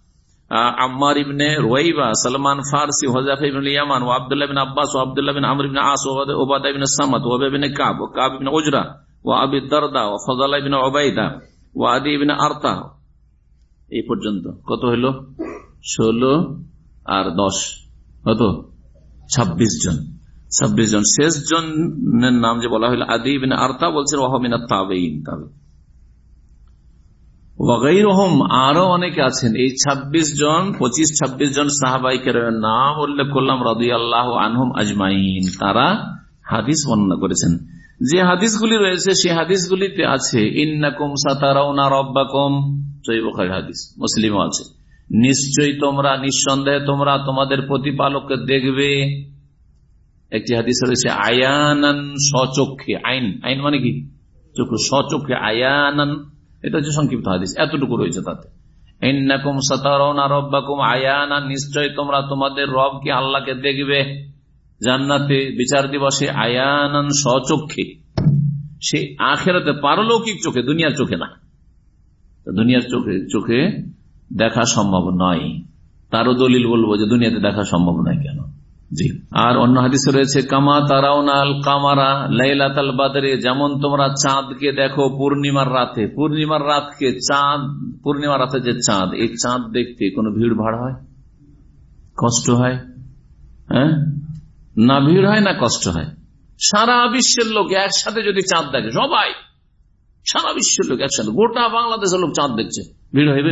আম্মার ইবনে রোয়াইবা, সালমান ফারসি হোজাফা ইবনে ইয়ামান, ওয়া আব্দুল্লাহ আব্বাস, ওয়া আব্দুল্লাহ বিন আমর ইবনে আস, ওয়া উবাদা ইবনে সামাত ওয়া ইবনে কাব, ওয়া কাব ইবনে উজরা, ওয়া আবি দারদা, ওয়া ফাদালা ইবনে উবাইদা, ওয়া আদি ইবনে আরতা। এই পর্যন্ত। কত হইল? ষোলো আর দশ। কত? ছাব্বিশ জন। ছাব্বিশ জন শেষ জনের নাম যে বলা আদি বিন আর্তা আরও অনেকে আছেন। এই ২৬ জন, পঁচিশ ২৬ জন নাম উল্লেখ করলাম আনহুম আজমাইন। তারা হাদিস বর্ণনা করেছেন। যে হাদিসগুলি রয়েছে সেই হাদিসগুলিতে আছে, ইন্নাকুম সাতারাউনা রব্বাকুম। হাদিস, মুসলিমও আছে। নিশ্চয়ই তোমরা, নিঃসন্দেহে তোমরা তোমাদের প্রতিপালককে দেখবে। একটি হাদিস রয়েছে, আয়ানান সচক্ষে, আইন আইন মানে কি? চক্ষু সচক্ষে, আয়ানান, এটা হচ্ছে সংক্ষিপ্ত হাদিস, এতটুকু রয়েছে তাতে। নিশ্চয়ই তোমরা তোমাদের আল্লাহকে দেখবে জান্নাতে বিচার দিবসে আয়ানান সচক্ষে। সে আখেরাতে পারলৌকিক চোখে, দুনিয়ার চোখে না। দুনিয়ার চোখে চোখে দেখা সম্ভব নয়। তারও দলিল বলব যে দুনিয়াতে দেখা সম্ভব নয় কেন? আর অন্য হাদিসে রয়েছে, কামা তারাউনাল কামারা লাইলাতাল বাদরে, যেমন তোমরা চাঁদকে দেখো পূর্ণিমার রাতে। পূর্ণিমার রাতকে চাঁদ, পূর্ণিমার রাতে যে চাঁদ, এই চাঁদ দেখতে কোনো ভিড় ভাড় হয়? কষ্ট হয়? হ্যাঁ? না ভিড় হয় না কষ্ট হয়? সারা বিশ্বের লোক একসাথে যদি চাঁদ দেখে, সবাই। সারা বিশ্বের লোক একসাথে, গোটা বাংলাদেশের লোক চাঁদ দেখছে। ভিড় হইবে?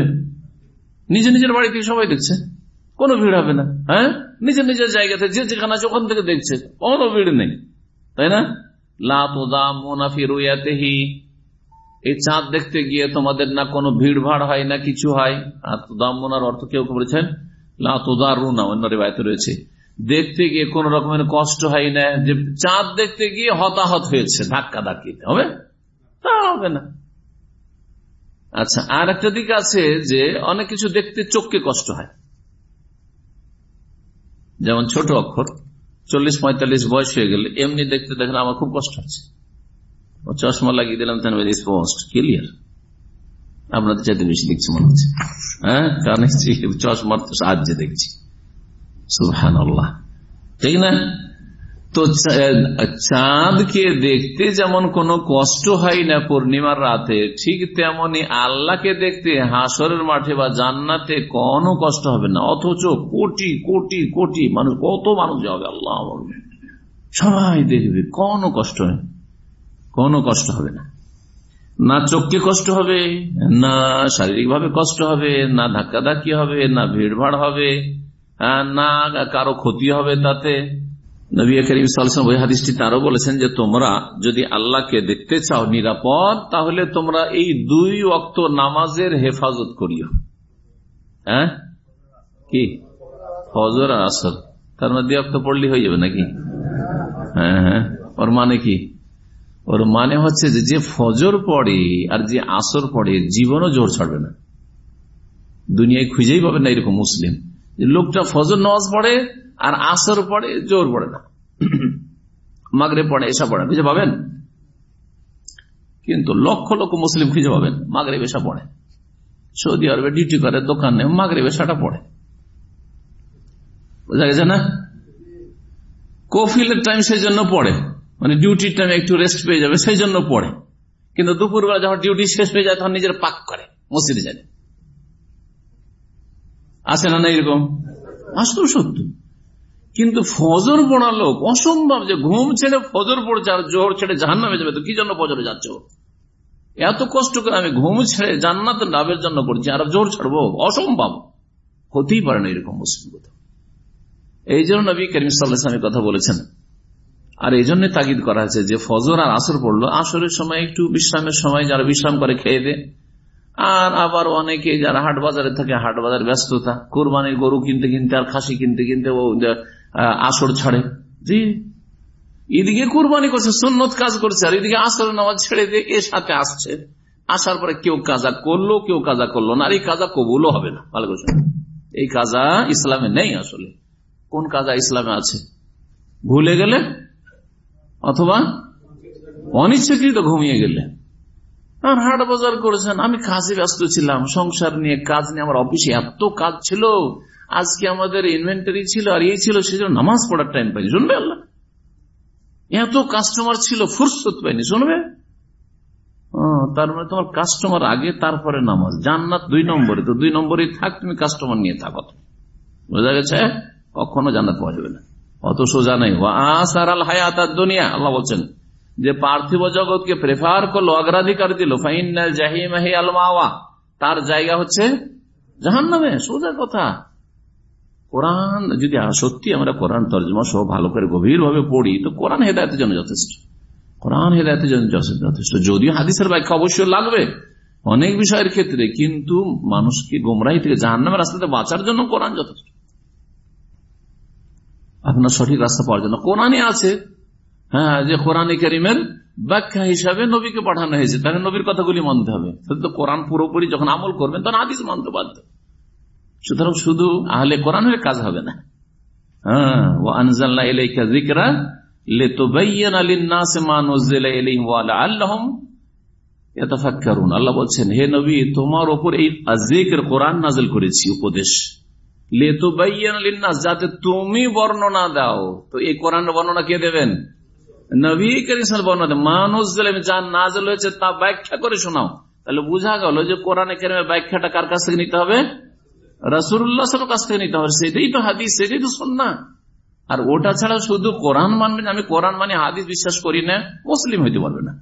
নিজের নিজের বাড়িতে সবাই দেখছে। কোনো ভিড় হবে না হ্যাঁ? নিজের নিজের জায়গাতে যে যেখানে আছে ওখান থেকে দেখছে। কোনো ভিড় নেই। তাই না? লাফিরুয়াতেহি এই চাঁদ দেখতে গিয়ে তোমাদের না কোনো ভিড় ভাড় হয়, না কিছু হয়? আর তোদামোনার অর্থ কেউ বলেছেন? লাতোদার রুনা অন্য রেবায়তে রয়েছে। দেখতে গিয়ে কোন রকমের কষ্ট হয় না, যে চাঁদ দেখতে গিয়ে হতাহত হয়েছে, ধাক্কা ধাক্কিতে। হবে? তা হবে না। আচ্ছা আর একটা দিক আছে যে অনেক কিছু দেখতে চোখকে কষ্ট হয়। যেমন ছোট অক্ষর, চল্লিশ পঁয়তাল্লিশ বয়স হয়ে গেলে এমনি দেখতে দেখেন আমার খুব কষ্ট হচ্ছে। চশমা লাগিয়ে দিলাম স্পষ্ট ক্লিয়ার আপনাদের চাইতে বেশি দেখছি মনে হচ্ছে। হ্যাঁ কারণ চশমার সাহায্যে দেখছি। সুহান ঠিক না? তো চাঁদকে দেখতে যেমন কোনো কষ্ট হয় না পূর্ণিমার রাতে, ঠিক তেমনি আল্লাহকে দেখতে হাসরের মাঠে বা জান্নাতে কোনো কষ্ট হবে না। অথচ কোটি কোটি কোটি মানুষ, কত মানুষ যাবে, আল্লাহ সবাই দেখবে, কোনো কষ্ট হয় কোনো কষ্ট হবে না। না চোখকে কষ্ট হবে, না শারীরিক ভাবে কষ্ট হবে, না ধাক্কা ধাক্কি হবে, না ভিড় ভাড় হবে না কারও ক্ষতি হবে তাতে। নবী করিম সালসাম ওই হাদিসটি তারও বলেছেন যে, তোমরা যদি আল্লাহকে দেখতে চাও নিরাপদ, তাহলে তোমরা এই দুই অক্ত নামাজের হেফাজত করিও। হ্যাঁ? কি? ফজর আর আসর। তার মধ্যে অক্ত পড়লি হয়ে যাবে নাকি? হ্যাঁ হ্যাঁ। ওর মানে কি? ওর মানে হচ্ছে যে যে ফজর পড়ে আর যে আসর পড়ে, জীবনও জোর ছাড়বে না। দুনিয়ায় খুঁজেই পাবে না এরকম মুসলিম। লোকটা ফজর নওয়াজ পড়ে আর আসর পড়ে জোর পড়ে না। মাগরে পড়ে এসা পড়ে খুঁজে পাবেন? কিন্তু লক্ষ লক্ষ মুসলিম খুঁজে পাবেন মাগরে বেশা পড়ে। সৌদি আরবে ডিউটি করে, দোকানে মাগরে বেশাটা পড়ে। বোঝা গেছে না? কফিলের টাইম সেই জন্য পড়ে। মানে ডিউটির টাইমে একটু রেস্ট পেয়ে যাবে, সেই জন্য পড়ে। কিন্তু দুপুরবেলা যখন ডিউটি শেষ হয়ে যায়, তখন নিজের পাক করে, মসজিদে যায়। আছে না না এরকম? বাস্তব সত্য। কিন্তু ফজর পড়া লোক, অসম্ভব যে ঘুম ছেড়ে ফজর পড়ছে আর জোর ছেড়ে জাহান নামে যাবে, তো কি জন্য ফজরে যাচ্ছে? এত কষ্ট করে আমি ঘুম ছেড়ে জান্নাত লাভের জন্য করছি আর জোর ছাড়বো? অসম্ভব। হতেই পারে না এরকম মুসলিম কথা এই জন্য নবী করিম কথা বলেছেন। আর এই জন্য তাগিদ করা হয়েছে যে ফজর আর আসর পড়ল, আসরের সময় একটু বিশ্রামের সময়, যারা বিশ্রাম করে খেয়ে দে। আর আবার অনেকে যারা হাট বাজারে থাকে, হাট বাজার ব্যস্ততা, কোরবানির গরু কিনতে কিনতে আর খাসি কিনতে কিনতে আসর ছাড়ে। জি। এদিকে কোরবানি করছে, সুন্নত কাজ করছে, আর এদিকে আসর নামাজ ছেড়ে দিয়ে এর সাথে আসছে। আসার পরে কেউ কাজা করল, কেউ কাজা করল না, আর এই কাজা কবুলও হবে না। ভালো করছে এই কাজা ইসলামে নেই আসলে। কোন কাজা ইসলামে আছে? ভুলে গেলে? অথবা অনিচ্ছাকৃত ঘুমিয়ে গেলে? আর হাট বাজার করেছেন, আমি কাজে ব্যস্ত ছিলাম, সংসার নিয়ে কাজ নিয়ে আমার অফিসে এত কাজ ছিল, আজকে আমাদের ইনভেন্টারি ছিল আর এই ছিল সেজন্য নামাজ পড়ার টাইম পাইনি, শুনবে আল্লাহ? এত কাস্টমার ছিল, ফুরসত পাইনি, শুনবে? তার মানে তোমার কাস্টমার আগে, তারপরে নামাজ। জান্নাত দুই নম্বরে, তো দুই নম্বরে থাক, তুমি কাস্টমার নিয়ে থাকো বোঝা গেছে? কখনো জান্নাত পাওয়া যাবে না। অত সোজা নেই আল হায়াত দুনিয়া আল্লাহ বলছেন যে পার্থিব জগৎকে প্রেফার করল, অগ্রাধিকার দিল। ফাইনাল জাহিম আল মাওয়া তার জায়গা হচ্ছে জাহান নামে সোজা কথা। কোরআন, যদি সত্যি আমরা কোরআন তর্জমা সহ ভালো করে গভীর ভাবে পড়ি, তো কোরআন হেদায়তের জন্য যথেষ্ট। কোরআন হেদায়তের জন্য যথেষ্ট। যদিও হাদিসের ব্যাখ্যা অবশ্যই লাগবে অনেক বিষয়ের ক্ষেত্রে, কিন্তু মানুষকে গোমরাহি থেকে জাহান্নামের রাস্তাতে বাঁচার জন্য কোরআন যথেষ্ট। আপনার সঠিক রাস্তা পাওয়ার জন্য। কোরআনই আছে হ্যাঁ যে কোরআনে করিমের ব্যাখ্যা হিসাবে নবীকে পাঠানো হয়েছে, তাহলে নবীর কথাগুলি মানতে হবে। তো কোরআন পুরোপুরি যখন আমল করবেন, তখন আদিস মানতে বাধ্য। সুতরাং শুধু আহলে কোরআনের কাজ হবে না। হ্যাঁ ও আনজাল্লাহ এলাইকা জিকরা আল্লাহ বলছেন, হে নবী, তোমার ওপর এই আজিকের কোরআন নাজল করেছি, উপদেশ। যাতে তুমি বর্ণনা দাও। তো এই কোরআন বর্ণনা কে দেবেন? নবী করিসাল বর্ণনা মানুষ যা নাজল হয়েছে তা ব্যাখ্যা করে শোনাও। তাহলে বুঝা গেল যে কোরআনে কেরমের ব্যাখ্যাটা কার কাছ থেকে নিতে হবে? রাসুল্লাহ কাছ থেকে নিতে হবে। সেটাই তো হাদিস, সেটাই তো শোনা আর ওটা ছাড়া শুধু কোরআন মানবেন আমি কোরআন মানে হাদিস বিশ্বাস করি না, মুসলিম হইতে পারবে না।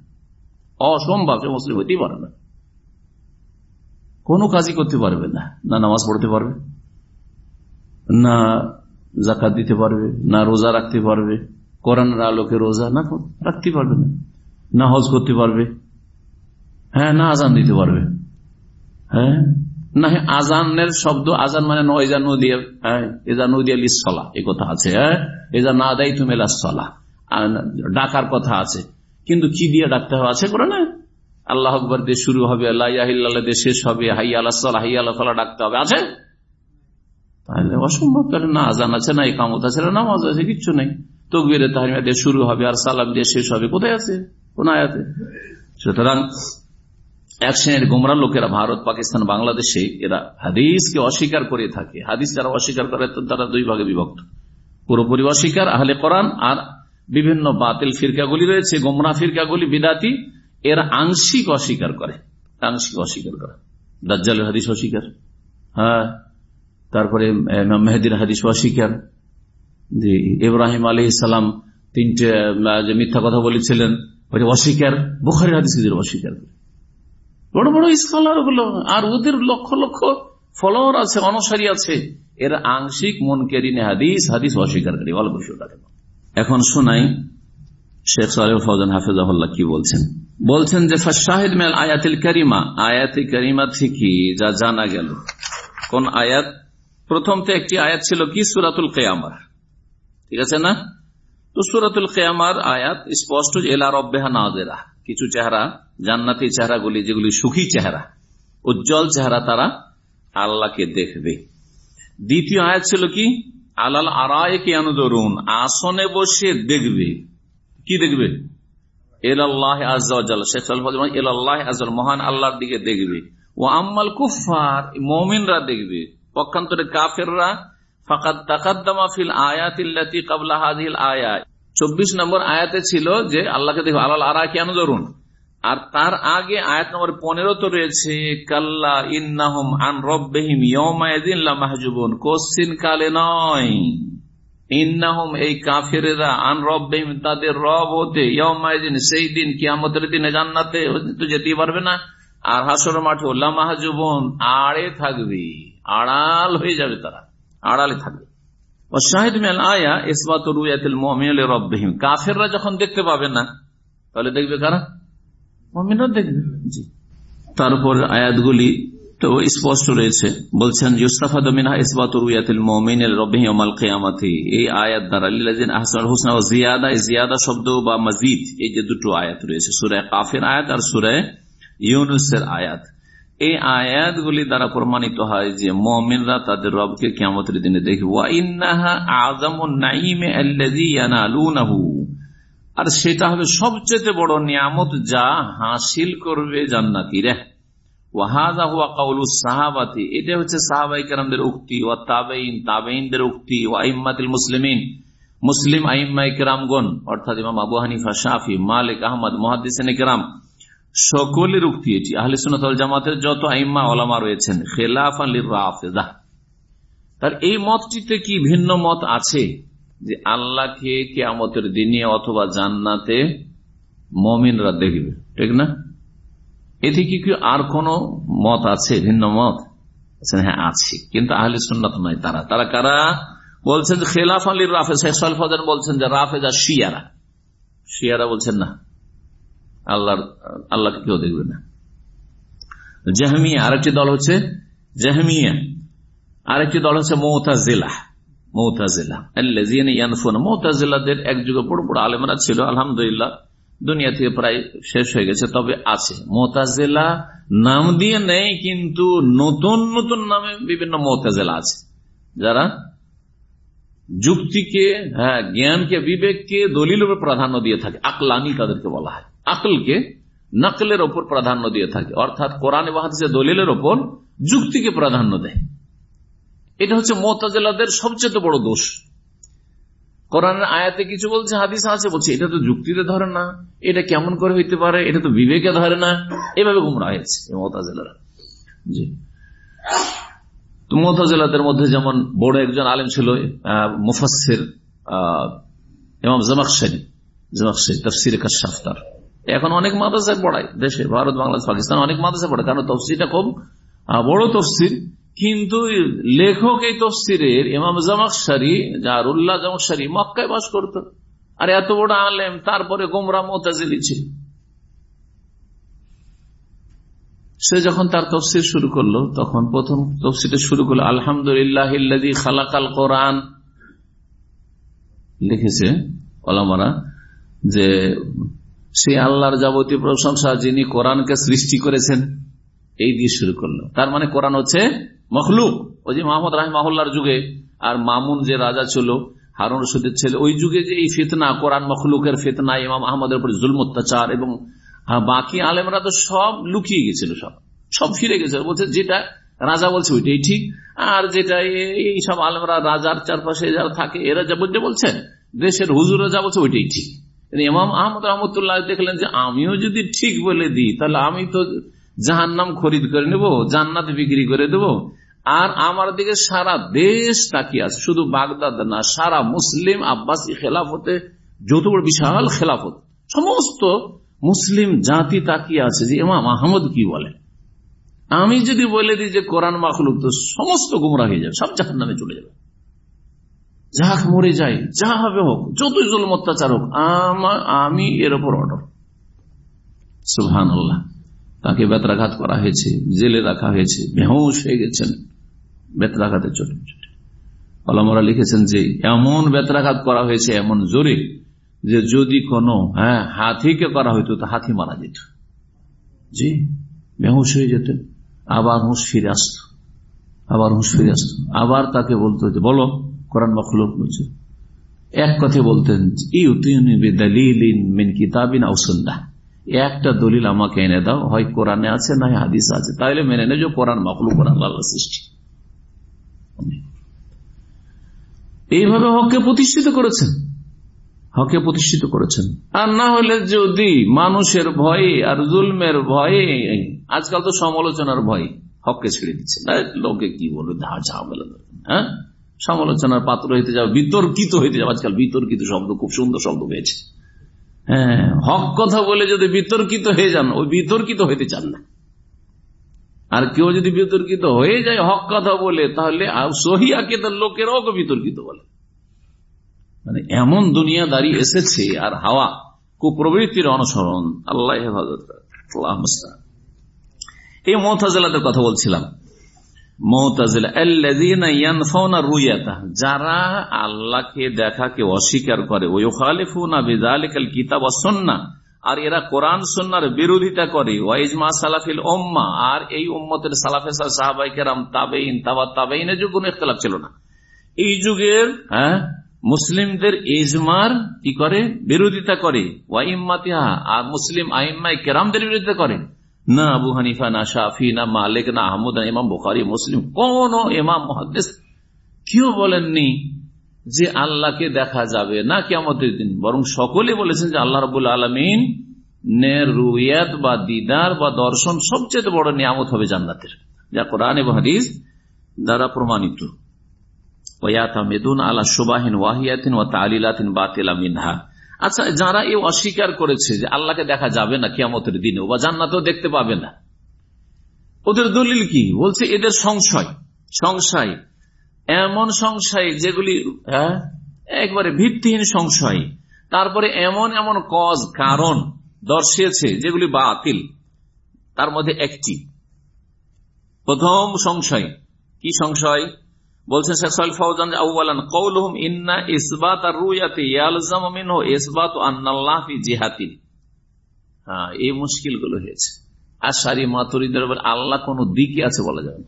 অসম্ভব মুসলিম হইতেই পারবে না। কোনো কাজই করতে পারবে না। না নামাজ পড়তে পারবে, না জাকাত দিতে পারবে, না রোজা রাখতে পারবে। কোরআনের আলোকে রোজা না রাখতে পারবে না। না হজ করতে পারবে। হ্যাঁ না আজান দিতে পারবে। হ্যাঁ না আজানের শব্দ, আজান মানে হ্যাঁ এজা এই কথা আছে হ্যাঁ এজা না দেয় তুমি ডাকার কথা আছে। কিন্তু কি দিয়ে ডাকতে হবে? আছে করে না আল্লাহ আকবর দিয়ে শুরু হবে আল্লাহ দিয়ে শেষ হবে হাই আল্লাহ হাই আল্লাহ ডাকতে হবে। আছে? তাহলে অসম্ভব না আজান আছে, না একামত আছে নামাজ আছে, কিচ্ছু নেই। তকবিরে তাহমিয়া দিয়ে শুরু হবে আর সালাম দিয়ে শেষ হবে। কোথায় আছে? কোন আয়াতে? সুতরাং এক শ্রেণির গোমরা লোকেরা ভারত, পাকিস্তান, বাংলাদেশে এরা হাদিসকে অস্বীকার করে থাকে। হাদিস যারা অস্বীকার করে তারা দুই ভাগে বিভক্ত। পুরোপুরি অস্বীকার, আহলে কোরআন আর বিভিন্ন বাতিল ফিরকাগুলি রয়েছে গোমরা ফিরকাগুলি, বিদাতি, এরা আংশিক অস্বীকার করে। আংশিক অস্বীকার করে। দাজ্জালের হাদিস অস্বীকার। হ্যাঁ তারপরে মেহেদির হাদিস অস্বীকার। ইব্রাহিম আলী ইসলাম তিনটে যে মিথ্যা কথা বলেছিলেন অস্বীকার বুখারি হাদিস অস্বীকার বড় বড় স্কলারগুলো, আর ওদের লক্ষ লক্ষ ফলোয়ার আছে, অনুসারী আছে, এর আংশিক মন কেরিনে হাদিস হাদিস অস্বীকারী অল্প এখন শোনাই, শেখ সাহেব ফৌজান হাফিজাহুল্লাহ কি বলছেন? বলছেন যে শাহিদ মেল আয়াতিল করিমা, আয়াতি করিমা থেকে যা জানা গেল। কোন আয়াত? প্রথম তো একটি আয়াত ছিল কি? সুরাতুল কেয়ামার ঠিক আছে না? তো সুরাতুল কেয়ামার আয়াত স্পষ্ট এলা রব্বেহা নাজেরা কিছু চেহারা, জান্নাতি চেহারাগুলি যেগুলি সুখী চেহারা, উজ্জ্বল চেহারা তারা আল্লাহকে দেখবে। দ্বিতীয় আয়াত ছিল কি? আলাল আরায় কি আসনে বসে দেখবে। কি দেখবে? এলাল্লাহ আজ্লাহ শেখ এলাল্লাহ আজল মহান আল্লাহর দিকে দেখবে। ও আম্মাল কুফার মমিনরা দেখবে। পক্ষান্তরে কাফেররা চব্বিশ নম্বর আয়াতে ছিল যে আল্লাহকে দেখো আল্লাহ আরা কেন ধরুন? আর তার আগে আয়াত নম্বর পনেরো তো রয়েছে, কাল্লা ইন্নাহম আন রব্বেহিম মাহজুবন। কোশ্চিন কালে নয়। ইন্নাহম, এই আন তাদের রব হতে ইয়মায়দিন সেই দিন, কিয়ামতের দিনে জান্নাতে তো যেতে পারবে না। আর হাসর মাঠে মাহজুবন, আড়ে থাকবে, আড়াল হয়ে যাবে তারা। আড়ালে থাকবে। আয়া ইসবাত রব্বাহিম কাফেররা যখন দেখতে পাবে না, তাহলে দেখবে কারা? মমিনও দেখবে। জি। তারপর আয়াতগুলি তো স্পষ্ট রয়েছে। বলছেন, ইউস্তাফাদ মিনহা ইসবাত রুয়াতিল মুমিনিল রব্বিহি ইয়াউমাল কিয়ামাতি। এই আয়াত দ্বারা, লিল্লাযিন আহসানুল হুসনা ওয়া জিয়াদা জিয়াদা শব্দ বা মজিদ এই যে দুটো আয়াত রয়েছে সূরা কাফির আয়াত আর সূরা ইউনুসের আয়াত। এই আয়াতগুলি দ্বারা প্রমাণিত হয় যে মমিনরা তাদের রবকে কেমতের দিনে দেখবে। আর সেটা হবে সবচেয়ে বড় নিয়ামত যা হাসিল করবে জান্নাতিরা মুসলিম আইম্মাই কেরামগণ, অর্থাৎ ইমাম আবু হানিফা, শাফি, মালিক, আহমদ মহাদিসেন কেরাম সকলের উক্তি এটি আহলে সুনাতল জামাতের যত আইম্মা ওলামা রয়েছেন খেলাফ আলী রাফেদা তার এই মতটিতে কি ভিন্ন মত আছে? যে আল্লাহকে কেয়ামতের দিনে অথবা জান্নাতে মমিনরা দেখবে। ঠিক না? এতে কি আর কোন মত আছে, ভিন্ন মত? হ্যাঁ আছে। কিন্তু আহলে সুন্নত নয় তারা। তারা কারা? বলছেন খেলাফ আলীর রাফেজ বলছেন যে রাফেজ শিয়ারা। শিয়ারা বলছেন না। আল্লাহ আল্লাহকে কেউ দেখবে না। জাহমিয়া, আরেকটি দল হচ্ছে জাহমিয়া। আরেকটি দল হচ্ছে মৌতাজিলা বিভিন্ন মোতাজেলা আছে। যারা যুক্তিকে হ্যাঁ জ্ঞানকে, বিবেককে দলিল প্রাধান্য দিয়ে থাকে। আকলানি তাদেরকে বলা হয়। আকলকে নকলের ওপর প্রাধান্য দিয়ে থাকে। অর্থাৎ কোরআন বাহাদিসের দলিলের ওপর যুক্তিকে প্রাধান্য দেয়। এটা হচ্ছে মোতাজেলাদের সবচেয়ে বড় দোষ। কোরআনের আয়াতে কিছু বলছে, হাদিস আছে, বলছে, এটা তো যুক্তিতে ধরে না। এটা কেমন করে হইতে পারে? এটা তো বিবেকে ধরে না। এভাবে গুমরা হয়েছে মোতাজেলারা। জি। মোতাজেলাদের মধ্যে যেমন বড় একজন আলেম ছিল মুফাসের ইমাম জামাকশারি জামাকশারি তফসির কাশাফতার এখন অনেক মাদ্রাসায় পড়ায় দেশে, ভারত, বাংলাদেশ, পাকিস্তান অনেক মাদ্রাসায় পড়ায়। কারণ তফসিরটা খুব বড় তফসির। কিন্তু লেখক এই তফসিরের ইমাম জামাকশারি জারুল্লাহ জামাকশারি মক্কায় বাস করত। আর এত বড় আলেম, তারপরে গোমরা মোতাজিলি ছিল। সে যখন তার তফসির শুরু করল, তখন প্রথম তফসিরটা শুরু করল, আলহামদুলিল্লাহ খালাকাল কোরআন। লিখেছে ওলামারা যে সে আল্লাহর যাবতীয় প্রশংসা যিনি কোরআনকে সৃষ্টি করেছেন, এই দিয়ে শুরু করল। তার মানে কোরআন হচ্ছে মখলুক। ওই যে মোহাম্মদ রাহিমাহুল্লার যুগে আর মামুন যে রাজা ছিল, হারুন রশিদের ছেলে, ওই যুগে যে এই ফিতনা, কোরআন মখলুকের ফিতনা, ইমাম আহমদের উপর জুল অত্যাচার এবং বাকি আলেমরা তো সব লুকিয়ে গেছিল সব। সব ফিরে গেছিল বলছে, যেটা রাজা বলছে ওইটাই ঠিক। আর যেটা এই সব আলেমরা রাজার চারপাশে যারা থাকে, এরা যা বলতে বলছেন। দেশের হুজুরা যা বলছে ওইটাই ঠিক। ইমাম আহমদ রহমতুল্লাহ দেখলেন যে, আমিও যদি ঠিক বলে দিই, তাহলে আমি তো জাহান নাম খরিদ করে নেব, জান্নাত বিক্রি করে দেব। আর আমার দিকে সারা দেশ তাকিয়ে আছে। শুধু বাগদাদ না, সারা মুসলিম আব্বাসী খেলাফতে যত বড় বিশাল খেলাফত, সমস্ত মুসলিম জাতি তাকিয়ে আছে যে, ইমাম আহমদ কি বলে? আমি যদি বলে দিই যে, কোরআন মাখলুক তো সমস্ত গুমরা হয়ে যাবে, সব জাহান নামে চলে যাবে। যাক মরে যাই যা হবে হোক, যতই জুল অত্যাচার হোক, আমি এর ওপর অর্ডার সুহান তাকে বেতরাঘাত করা হয়েছে, জেলে রাখা হয়েছে বেহস হয়ে গেছেন। বেত্রাঘাতে চলে আলমরা লিখেছেন যে, এমন বেতরাঘাত করা হয়েছে, এমন জোরে যে যদি কোনো হ্যাঁ হাতিকে করা হইতো, তো হাতি মারা যেত। জি, বেহুশ হয়ে যেত। আবার হুঁশ ফিরে আসত। আবার হুঁশ ফিরে আসত। আবার তাকে বলতে হতো বলো কোরআন মখলুক বলছে এক কথায় বলতেন মিন কিতাবিন আউসুল্লাহ একটা দলিল আমাকে এনে দাও, হয় কোরআনে আছে না হাদিস আছে। তাহলে মেনে নেই কোরআন মখলুক, কোরআন আল্লাহ সৃষ্টি। এইভাবে হককে প্রতিষ্ঠিত করেছেন। হকে প্রতিষ্ঠিত করেছেন। আর না হলে যদি মানুষের ভয়ে আর জুলমের ভয়ে, আজকাল তো সমালোচনার ভয় হককে ছেড়ে দিচ্ছে। লোকে কি বলবে? ঝামেলা হ্যাঁ? সমালোচনার পাত্র হইতে যাবে বিতর্কিত হইতে যাবে আজকাল বিতর্কিত শব্দ, খুব সুন্দর শব্দ পেয়েছে। হ্যাঁ হক কথা বলে যদি বিতর্কিত হয়ে যান, ওই বিতর্কিত হইতে চান না। আর কেউ যদি বিতর্কিত হয়ে যায় হক কথা বলে, তাহলে সহিয়াকে তার লোকেরাও বিতর্কিত বলে। মানে এমন দুনিয়া দাঁড়িয়ে এসেছে, আর হাওয়া কুপ্রবৃত্তির অনুসরণ। আল্লাহ এই মহতাজেলাদের কথা বলছিলাম। যারা আল্লাহকে দেখাকে অস্বীকার করে কিতাব সন্না আর এরা কোরআন সন্ন্যার বিরোধিতা করে। ওয়াইজমা সালাফিল ওম্মা আর এই উম্মতের সালাফে সাহাবাই কেরাম তাবেইন তাবা তাবেইনের যুগ কোন ইখতলাফ ছিল না। এই যুগের হ্যাঁ মুসলিমদের ইজমার কি করে? বিরোধিতা করে। ওয়াইম্মাতিহা আর মুসলিম আইম্মাই কেরামদের বিরোধিতা করে। না আবু হানিফা, না শাফি, না মালিক, না আহমদ, না ইমাম বুখারি, মুসলিম, কোন ইমাম মহাদেশ কেউ বলেননি যে আল্লাহকে দেখা যাবে না কেমতের দিন। বরং সকলে বলেছেন যে আল্লাহ রবুল আলমিন রুয়াত বা দিদার বা দর্শন সবচেয়ে বড় নিয়ামত হবে জান্নাতের। যা কোরআন এবং হাদিস দ্বারা প্রমাণিত। ওয়াতামেদুন আলা সুবাহিন ওয়াহিয়াতিন ও তালিলাতিন বাতিলা মিনহা। আচ্ছা যারা এই অস্বীকার করেছে যে আল্লাহকে দেখা যাবে না কিয়ামতের দিনেও বা জান্নাতেও দেখতে পাবে না। ওদের দলিল কি? বলছে এদের সংশয়। সংশয়। এমন সংশয় যেগুলি হ্যাঁ একবারে ভিত্তিহীন সংশয়। তারপরে এমন এমন কজ, কারণ দর্শিয়েছে যেগুলি বাতিল। তার মধ্যে একটি। প্রথম সংশয়। কি সংশয়? বলছেন শেখ ফৌজান আউ্বালান কৌলহুম ইন্না ইসবাত আর রুয়াতে ইয়ালজাম ইসবাত ফি হ্যাঁ এই হয়েছে। আর মাতুরিদের আল্লাহ কোন দিকে আছে বলা যাবে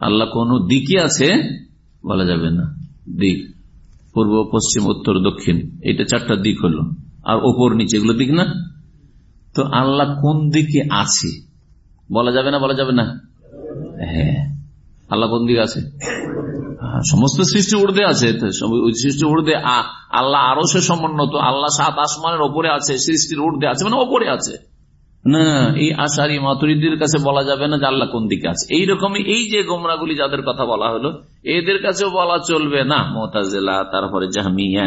আল্লাহ কোন দিকে আছে বলা যাবে না। দিক। পূর্ব, পশ্চিম, উত্তর, দক্ষিণ এটা চারটা দিক হলো। আর ওপর, নিচে, এগুলো দিক না? তো আল্লাহ কোন দিকে আছে? বলা যাবে না, বলা যাবে না? হ্যাঁ। আল্লাহ কোন দিকে আছে সমস্ত সৃষ্টি উর্দে আছে। সৃষ্টি উর্দে আল্লাহ আরও সে সমুন্নত। আল্লাহ সাত আসমানের ওপরে আছে, সৃষ্টির উর্দে আছে মানে ওপরে আছে। বলা যাবে না আল্লাহ কোন দিকে আছে। এইরকমই এই যে গোমরাগুলি যাদের কথা বলা হলো, এদের কাছেও বলা চলবে না, মোতাজেলা, তারপরে জাহমিয়া,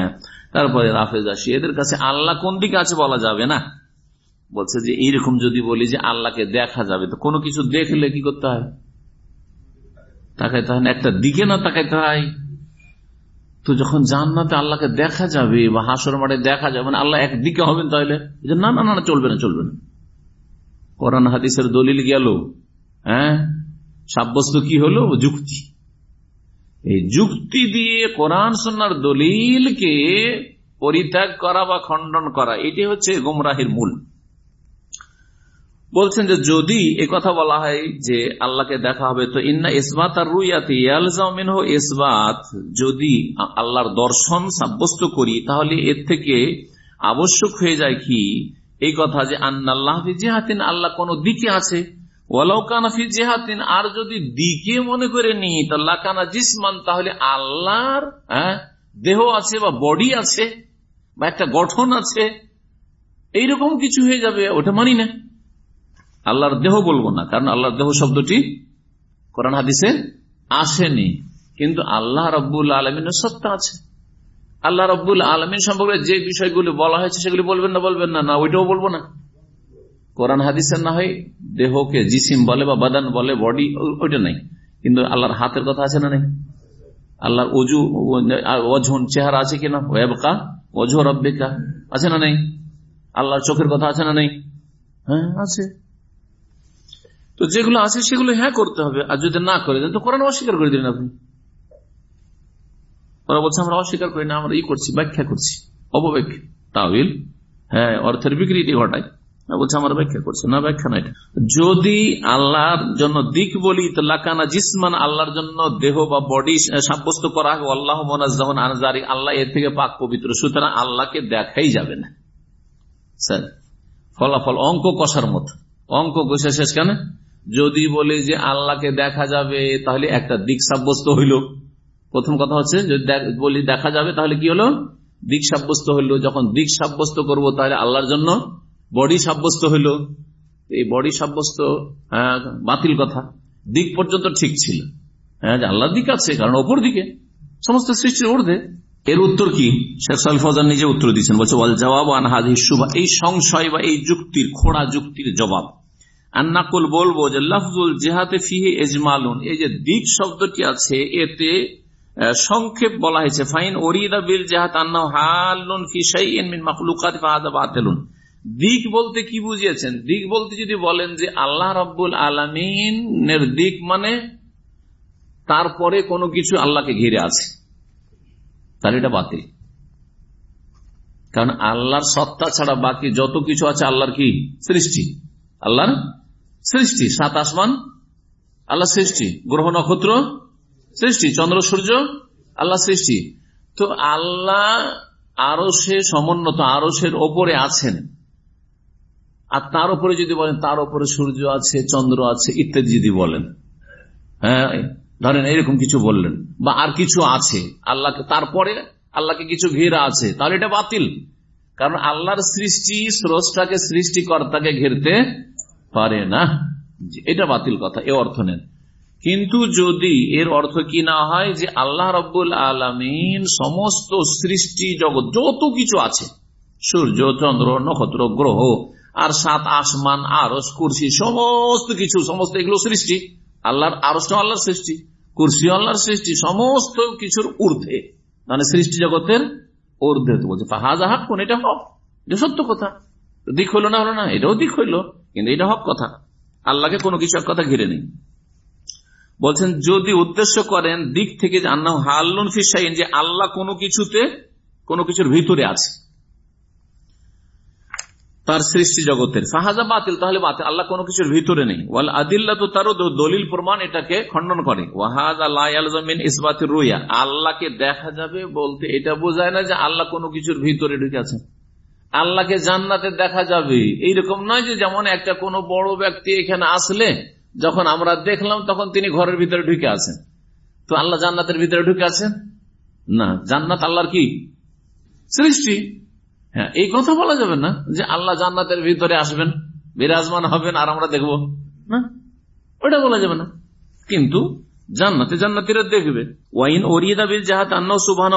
তারপরে রাফেজাসি এদের কাছে আল্লাহ কোন দিকে আছে বলা যাবে না। বলছে যে এইরকম যদি বলি যে আল্লাহকে দেখা যাবে, তো কোনো কিছু দেখলে কি করতে হয়? তাকাইতে হয় একটা দিকে না তাকাইতে হয় তো যখন জান্নাতে আল্লাহকে দেখা যাবে বা হাসর মাঠে দেখা যাবে মানে আল্লাহ একদিকে হবেন তাহলে? না না না চলবে না চলবে না। কোরআন হাদিসের দলিল গেল। হ্যাঁ? সাব্যস্ত কি হলো? যুক্তি। এই যুক্তি দিয়ে কোরআন সন্ন্যার দলিলকে পরিত্যাগ করা বা খণ্ডন করা এটি হচ্ছে গোমরাহির মূল। বলছেন যে যদি কথা বলা হয় যে আল্লাহকে দেখা হবে, তো ইন্না ইসবাত আর রুইয়াতে ইসবাত। যদি আল্লাহর দর্শন সাব্যস্ত করি, তাহলে এর থেকে আবশ্যক হয়ে যায় কি? এই কথা যে আন্নাল্লাহ জেহাতিন, আল্লাহ কোন দিকে আছে। ওয়ালাউকানাফি জেহাতিন, আর যদি দিকে মনে করে নি তাল্লাকানা জিসমান, তাহলে আল্লাহর দেহ আছে বা বডি আছে বা একটা গঠন আছে, এইরকম কিছু হয়ে যাবে, ওটা মানি না। আল্লাহর দেহ বলব না, কারণ আল্লাহর দেহ শব্দটি কোরআন হাদিসে আসেনি। কিন্তু আল্লাহ রব্বুল আলমিনের সত্তা আছে। আল্লাহ রব্বুল আলমিন সম্পর্কে যে বিষয়গুলি বলা হয়েছে সেগুলি বলবেন না বলবেন না না, ওইটাও বলব না। কোরআন হাদিসের না হয় দেহকে জিসিম বলে বা বাদান বলে, বডি ওইটা নাই। কিন্তু আল্লাহর হাতের কথা আছে না নেই? আল্লাহর অজু অঝন চেহারা আছে কিনা ওয়েবকা অজু রব্বিকা, আছে না নেই? আল্লাহর চোখের কথা আছে না নেই? হ্যাঁ আছে। তো যেগুলো আছে সেগুলো হ্যাঁ করতে হবে, আর যদি না করে দেন তো কোরআন অস্বীকার করে দিলেন আপনি। ওরা বলছে, আমরা অস্বীকার করি না, আমরা ই করছি, ব্যাখ্যা করছি। অপব্যাখ্যা তাহলে হ্যাঁ অর্থের বিক্রিটি ঘটায়। বলছে, আমার ব্যাখ্যা করছে। না, ব্যাখ্যা নাই যদি আল্লাহর জন্য দিক বলি, তো লাকানা জিসমান আল্লাহর জন্য দেহ বা বডি সাব্যস্ত করা হয় আল্লাহ মোনাজাহন আনজারি। আল্লাহ এর থেকে পাক পবিত্র। সুতরাং আল্লাহকে দেখাই যাবে না। স্যার, ফলাফল অঙ্ক কষার মতো। অঙ্ক কষে শেষ কেন? যদি বলি যে আল্লাহকে দেখা যাবে, তাহলে একটা দিক সাব্যস্ত হইল। প্রথম কথা হচ্ছে, যদি বলি দেখা যাবে, তাহলে কি হলো? দিক সাব্যস্ত হইল। যখন দিক সাব্যস্ত করব, তাহলে আল্লাহর জন্য বডি সাব্যস্ত হইল। এই বডি সাব্যস্ত বাতিল কথা। দিক পর্যন্ত ঠিক ছিল। হ্যাঁ যে আল্লাহর দিক আছে, কারণ ওপর দিকে। সমস্ত সৃষ্টির ঊর্ধ্বে। এর উত্তর কি? শেখ সাল ফজান নিজে উত্তর দিচ্ছেন বলছে, ওয়াল জবাব আনহাদ এই সংশয় বা এই যুক্তির, খোড়া যুক্তির জবাব। আন্নাকুল বলব যে লফজুল জেহাতে ফিহে এজমালুন এই যে দিক শব্দটি আছে, এতে সংক্ষেপ বলা হয়েছে, ফাইন ওরিদা বিল জেহাত আন্না হালুন ফিসাইন দিক বলতে কি বুঝিয়েছেন? দিক বলতে যদি বলেন যে আল্লাহ রব্বুল আলমিনের দিক মানে তারপরে কোনো কিছু আল্লাহকে ঘিরে আছে। তাহলে এটা বাতিল। কারণ আল্লাহর সত্তা ছাড়া বাকি যত কিছু আছে আল্লাহর কি? সৃষ্টি। আল্লাহর সৃষ্টি, সাত আসমান, আল্লাহ সৃষ্টি, গ্রহ নক্ষত্র, সৃষ্টি, চন্দ্র, সূর্য, আল্লাহ সৃষ্টি। তো আল্লাহ আরও সে সমুন্নত, আরও সের ওপরে আছেন। আর তার উপরে যদি বলেন, তার উপরে সূর্য আছে, চন্দ্র আছে, ইত্যাদি যদি বলেন হ্যাঁ ধরেন এরকম কিছু বললেন, বা আর কিছু আছে, আল্লাহকে তারপরে আল্লাহকে কিছু ঘেরা আছে, তাহলে এটা বাতিল। কারণ আল্লাহর সৃষ্টি স্রষ্টাকে, সৃষ্টিকর্তাকে ঘেরতে পারে না এটা বাতিল কথা, এ অর্থ নেন। কিন্তু যদি এর অর্থ কি না হয়, যে আল্লাহ রব্বুল আলমিন সমস্ত সৃষ্টি জগৎ, যত কিছু আছে, সূর্য, চন্দ্র, নক্ষত্র, গ্রহ, আর সাত আসমান আরস কুরসি, সমস্ত কিছু, সমস্ত এগুলো সৃষ্টি। আল্লাহর আরসটা আল্লাহর সৃষ্টি কুরসি আল্লাহর সৃষ্টি, সমস্ত কিছুর ঊর্ধ্বে। মানে সৃষ্টি জগতের ঊর্ধ্বে তো বলছে ফাহাজ হাক কোন এটা হক, এটা সত্য কথা। দিক হইল না হলো না, এটাও দিক হইল। কিন্তু এটা হক কথা। আল্লাহকে কোনো কিছু কথা ঘিরে নেই। বলছেন, যদি উদ্দেশ্য করেন দিক থেকে যে আল্লাহ কোনো কিছুতে, কোনো কিছুর ভিতরে আছে। তার সৃষ্টি জগতের। ফাহাজা বাতিল, তাহলে বাতিল। আল্লাহ কোনো কিছুর ভিতরে নেই। ওয়াল আদিল্লা তো তারও দলিল প্রমাণ এটাকে খণ্ডন করে। ওয়াহাজ আল্লাহ ইসবাতির রুইয়া আল্লাহকে দেখা যাবে বলতে এটা বোঝায় না যে আল্লাহ কোনো কিছুর ভিতরে ঢুকে আছে। আল্লাহকে জান্নাতে দেখা যাবে। এইরকম নয় যে যেমন একটা কোনো বড় ব্যক্তি এখানে আসলে, যখন আমরা দেখলাম তখন তিনি ঘরের ভিতরে ঢুকে আছেন। তো আল্লাহ জান্নাতের ভিতরে ঢুকে আছেন? না, জান্নাত আল্লাহর কি? সৃষ্টি। হ্যাঁ এই কথা বলা যাবে না যে আল্লাহ জান্নাতের ভিতরে আসবেন, বিরাজমান হবেন আর আমরা দেখব। না, ওটা বলা যাবে না। কিন্তু জান্নাতে জান্নাতিরা দেখবে। ওয়াইন ওরিদাবিল জাহাত আন্না সুবাহ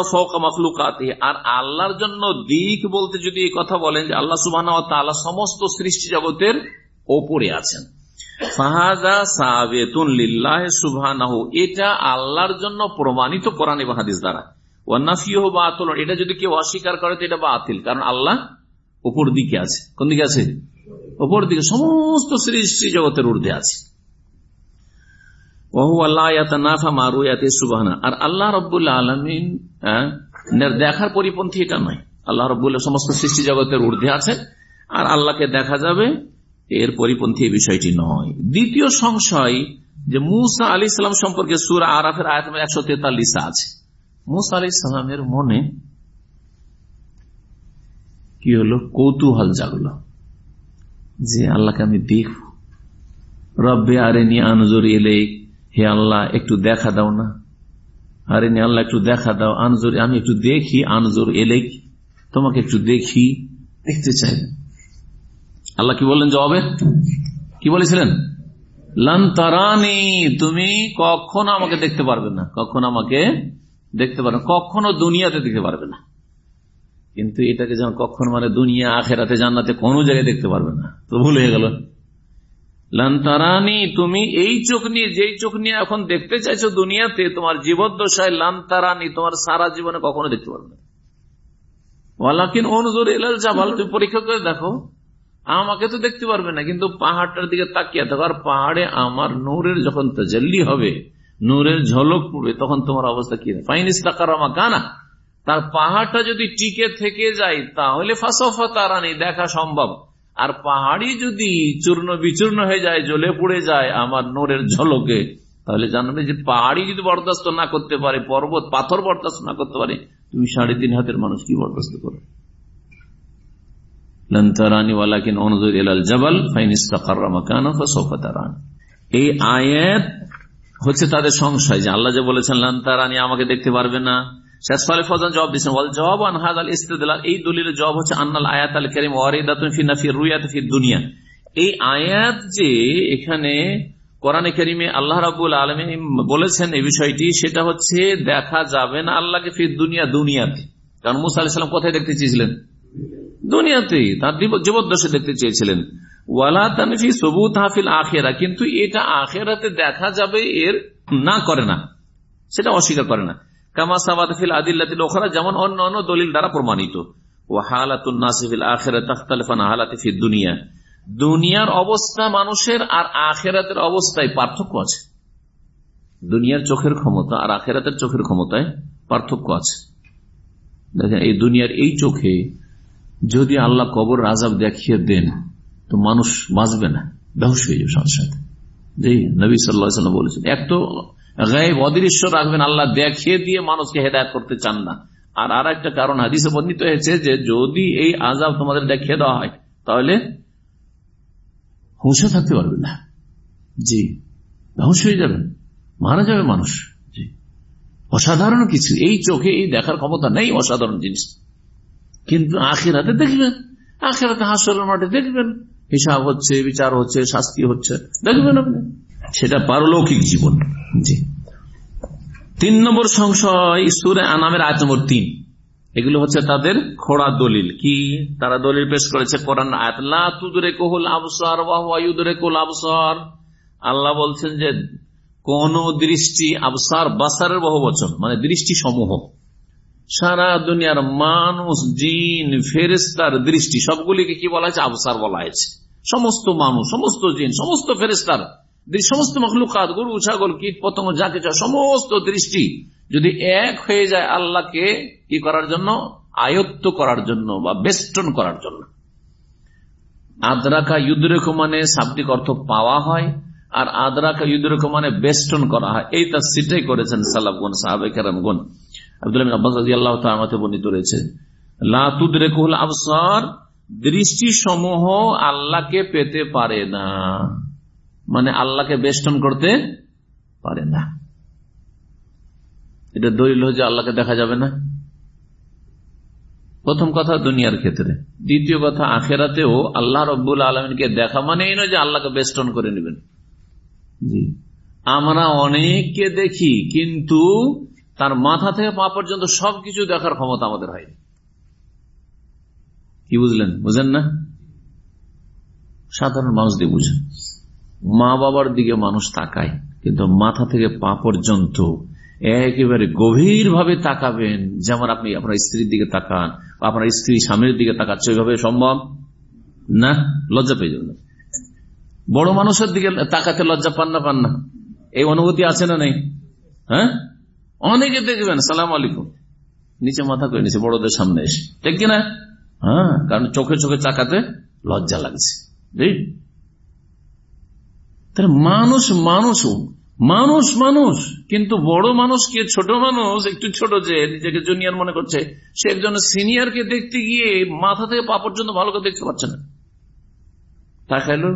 মখলুকাতে আর আল্লাহর জন্য দিক বলতে যদি এই কথা বলেন যে আল্লাহ সুবাহ সমস্ত সৃষ্টি জগতের ওপরে আছেন। এটা আল্লাহর জন্য প্রমাণিত কোরআন এবং হাদিস দ্বারা। ওয়ান্নাফিও বাতিল। এটা যদি কেউ অস্বীকার করে তো এটা বাতিল, কারণ আল্লাহ উপর দিকে আছে। কোন দিকে আছে? উপর দিকে। সমস্ত সৃষ্টি জগতের ঊর্ধ্বে আছে। ওহু আল্লাহ মারুয়াতে সুবাহানা আর আল্লাহ রব্বুল্লাহ আলমিন দেখার পরিপন্থী এটা নয়। আল্লাহ রব্বুল্লাহ সমস্ত সৃষ্টি জগতের ঊর্ধ্বে আছে, আর আল্লাহকে দেখা যাবে এর পরিপন্থী বিষয়টি নয়। দ্বিতীয় সংশয়, যে মুসা আলী ইসলাম সম্পর্কে সুর আরাফের আয়াত একশো তেতাল্লিশ আছে। মুসা আলী ইসলামের মনে কি হলো? কৌতূহল জাগলো। যে আল্লাহকে আমি দেখব। রব্বে আরে নি আনজোর এলে হে আল্লাহ, একটু দেখা দাও না। আরে নি আল্লাহ, একটু দেখা দাও। আনজোর, আমি একটু দেখি, আনজোর এলে তোমাকে একটু দেখি, দেখতে চাই। আল্লাহ কি বললেন জবাবে? কি বলেছিলেন? লান্তারানি তুমি কখনো আমাকে দেখতে পারবে না। কখনো আমাকে দেখতে পারবে কখনো দুনিয়াতে দেখতে পারবে না। কিন্তু এটাকে যেন কখন মানে দুনিয়া, আখেরাতে, জান্নাতে কোনো জায়গায় দেখতে পারবে না। তো ভুল হয়ে গেল। লান্তারানি তুমি এই চোখ নিয়ে, যেই চোখ নিয়ে এখন দেখতে চাইছো দুনিয়াতে, তোমার জীবদ্দশায় লান্তারানি তোমার সারা জীবনে কখনো দেখতে পারবে পরীক্ষা করে দেখো, আমাকে তো দেখতে পারবে না, কিন্তু পাহাড়টার দিকে তাকিয়ে থাকো আর পাহাড়ে আমার নূরের যখন তাজাল্লি হবে, নূরের ঝলক পড়বে, তখন তোমার অবস্থা কি? ফাইনিস টাকার আমা কানা তার পাহাড়টা যদি টিকে থেকে যায়, তাহলে ফাঁসফা তারানি, দেখা সম্ভব। আর পাহাড়ি যদি চূর্ণ বিচূর্ণ হয়ে যায়, জ্বলে পড়ে যায় আমার নোরের ঝলকে, তাহলে জানবে যে পাহাড়ি যদি বরদাস্ত না করতে পারে, পর্বত, পাথর বরদাস্ত না করতে পারে, তুমি সাড়ে তিন হাতের মানুষ কি বরদাস্ত করবে? এই হচ্ছে তাদের সংশয় যে আল্লাহ যে বলেছেন লান্তারানি আমাকে দেখতে পারবে না। এই দলিলের হচ্ছে আয়াত আল রুয়াত দুনিয়া এই আয়াত যে এখানে করিমে বলেছেন এই বিষয়টি, সেটা হচ্ছে, দেখা যাবে না আল্লাহকে ফির দুনিয়া দুনিয়াতে। কারণ মুসা আলাহিসাম কোথায় দেখতে চেয়েছিলেন? দুনিয়াতে, তার জীবদ্দশে দেখতে চেয়েছিলেন। ওয়ালা তানফি সবুত হাফিল আখেরা কিন্তু এটা আখেরাতে দেখা যাবে, এর না করে না। সেটা অস্বীকার করে না। যেমন অন্য অন্য দলিল দ্বারা প্রমাণিত। দুনিয়ার অবস্থা মানুষের আর আখেরাতের অবস্থায় পার্থক্য আছে। দুনিয়ার চোখের ক্ষমতা আর আখেরাতের চোখের ক্ষমতায় পার্থক্য আছে। দেখেন, এই দুনিয়ার এই চোখে যদি আল্লাহ কবর আজাব দেখিয়ে দেন, তো মানুষ বাঁচবে না বেহস হয়ে যাবে সাথে। সাথে নবী সাল্লাহ বলেছেন, এক তো গায়েব, অদৃশ্য রাখবেন আল্লাহ, দেখিয়ে দিয়ে মানুষকে হেদায়ত করতে চান না। আর আর একটা কারণ হাদিসে বর্ণিত হয়েছে যে, যদি এই আজাব তোমাদের দেখিয়ে দেওয়া হয়, তাহলে থাকতে পারবে না। জি, ধ্বংস হয়ে যাবে, মারা যাবে মানুষ। অসাধারণ কিছু, এই চোখে এই দেখার ক্ষমতা নেই অসাধারণ জিনিস। কিন্তু আখেরাতে দেখবেন, আখেরাতে হাসরের মাঠে দেখবেন, হিসাব হচ্ছে, বিচার হচ্ছে, শাস্তি হচ্ছে, দেখবেন আপনি। সেটা পারলৌকিক জীবন। জি। তিন নম্বর সংশয়, সুরে আনামের আয়াত নম্বর তিন। এগুলো হচ্ছে তাদের খোড়া দলিল। কি? তারা দলিল পেশ করেছে কোরআন আবসার আল্লাহ বলছেন যে, কোন দৃষ্টি আবসার বাসারের বহু বচন মানে দৃষ্টি সমূহ সারা দুনিয়ার মানুষ, জিন ফেরেস্তার দৃষ্টি, সবগুলিকে কি বলা হয়েছে? আবসার বলা হয়েছে। সমস্ত মানুষ, সমস্ত জিন, সমস্ত ফেরেস্তার সমস্ত মখলুকাত, গরু, ছাগল, কীট, পতঙ্গ, যা কিছু সমস্ত দৃষ্টি যদি এক হয়ে যায় আল্লাহকে কি করার জন্য? আয়ত্ত করার জন্য বা বেষ্টন করার জন্য। আদ্রাকা ইউদ্রেক মানে শাব্দিক অর্থ পাওয়া হয় আর আদ্রাকা ইউদ্রেক মানে বেষ্টন করা হয়। এই তার সিটাই করেছেন সালাবগুন সাহাবেকেরামগুন আব্দুল আব্বাস আল্লাহ তামাতে বর্ণিত রয়েছে লাতুদ্রেকুল আবসার দৃষ্টি সমূহ আল্লাহকে পেতে পারে না। মানে আল্লাহকে বেষ্টন করতে পারে না। এটা দলিল হচ্ছে আল্লাহকে দেখা যাবে না। প্রথম কথা দুনিয়ার ক্ষেত্রে। দ্বিতীয় কথা আখেরাতেও আল্লাহ রব্বুল আলমিনকে দেখা মানে এই নয় যে আল্লাহকে বেষ্টন করে নেবেন। জি। আমরা অনেককে দেখি, কিন্তু তার মাথা থেকে পা পর্যন্ত সবকিছু দেখার ক্ষমতা আমাদের হয়নি। কি বুঝলেন? বুঝেন না? সাধারণ মানুষ দিয়ে বুঝেন। মা বাবার দিকে মানুষ তাকায়, কিন্তু মাথা থেকে পা পর্যন্ত একেবারে গভীর ভাবে তাকাবেন, যেমন আপনি আপনার স্ত্রীর দিকে তাকান আপনার স্ত্রী স্বামীর দিকে তাকাচ্ছে ওইভাবে সম্ভব? না, লজ্জা পেয়ে যাবেন বড় মানুষের দিকে তাকাতে লজ্জা পান না পান না। এই অনুভূতি আছে না নেই? হ্যাঁ? অনেকে দেখবেন, সালাম আলাইকুম। নিচে মাথা করে নিচে বড়দের সামনে এসে। ঠিক কিনা? হ্যাঁ কারণ চোখে চোখে তাকাতে লজ্জা লাগছে। তাহলে মানুষ মানুষ মানুষ মানুষ। কিন্তু বড় মানুষকে ছোট মানুষ, একটু ছোট যে, নিজেকে জুনিয়র মনে করছে, সে একজন সিনিয়রকে দেখতে গিয়ে মাথা থেকে পা পর্যন্ত ভালো করে দেখতে পাচ্ছে না। তাকাইলো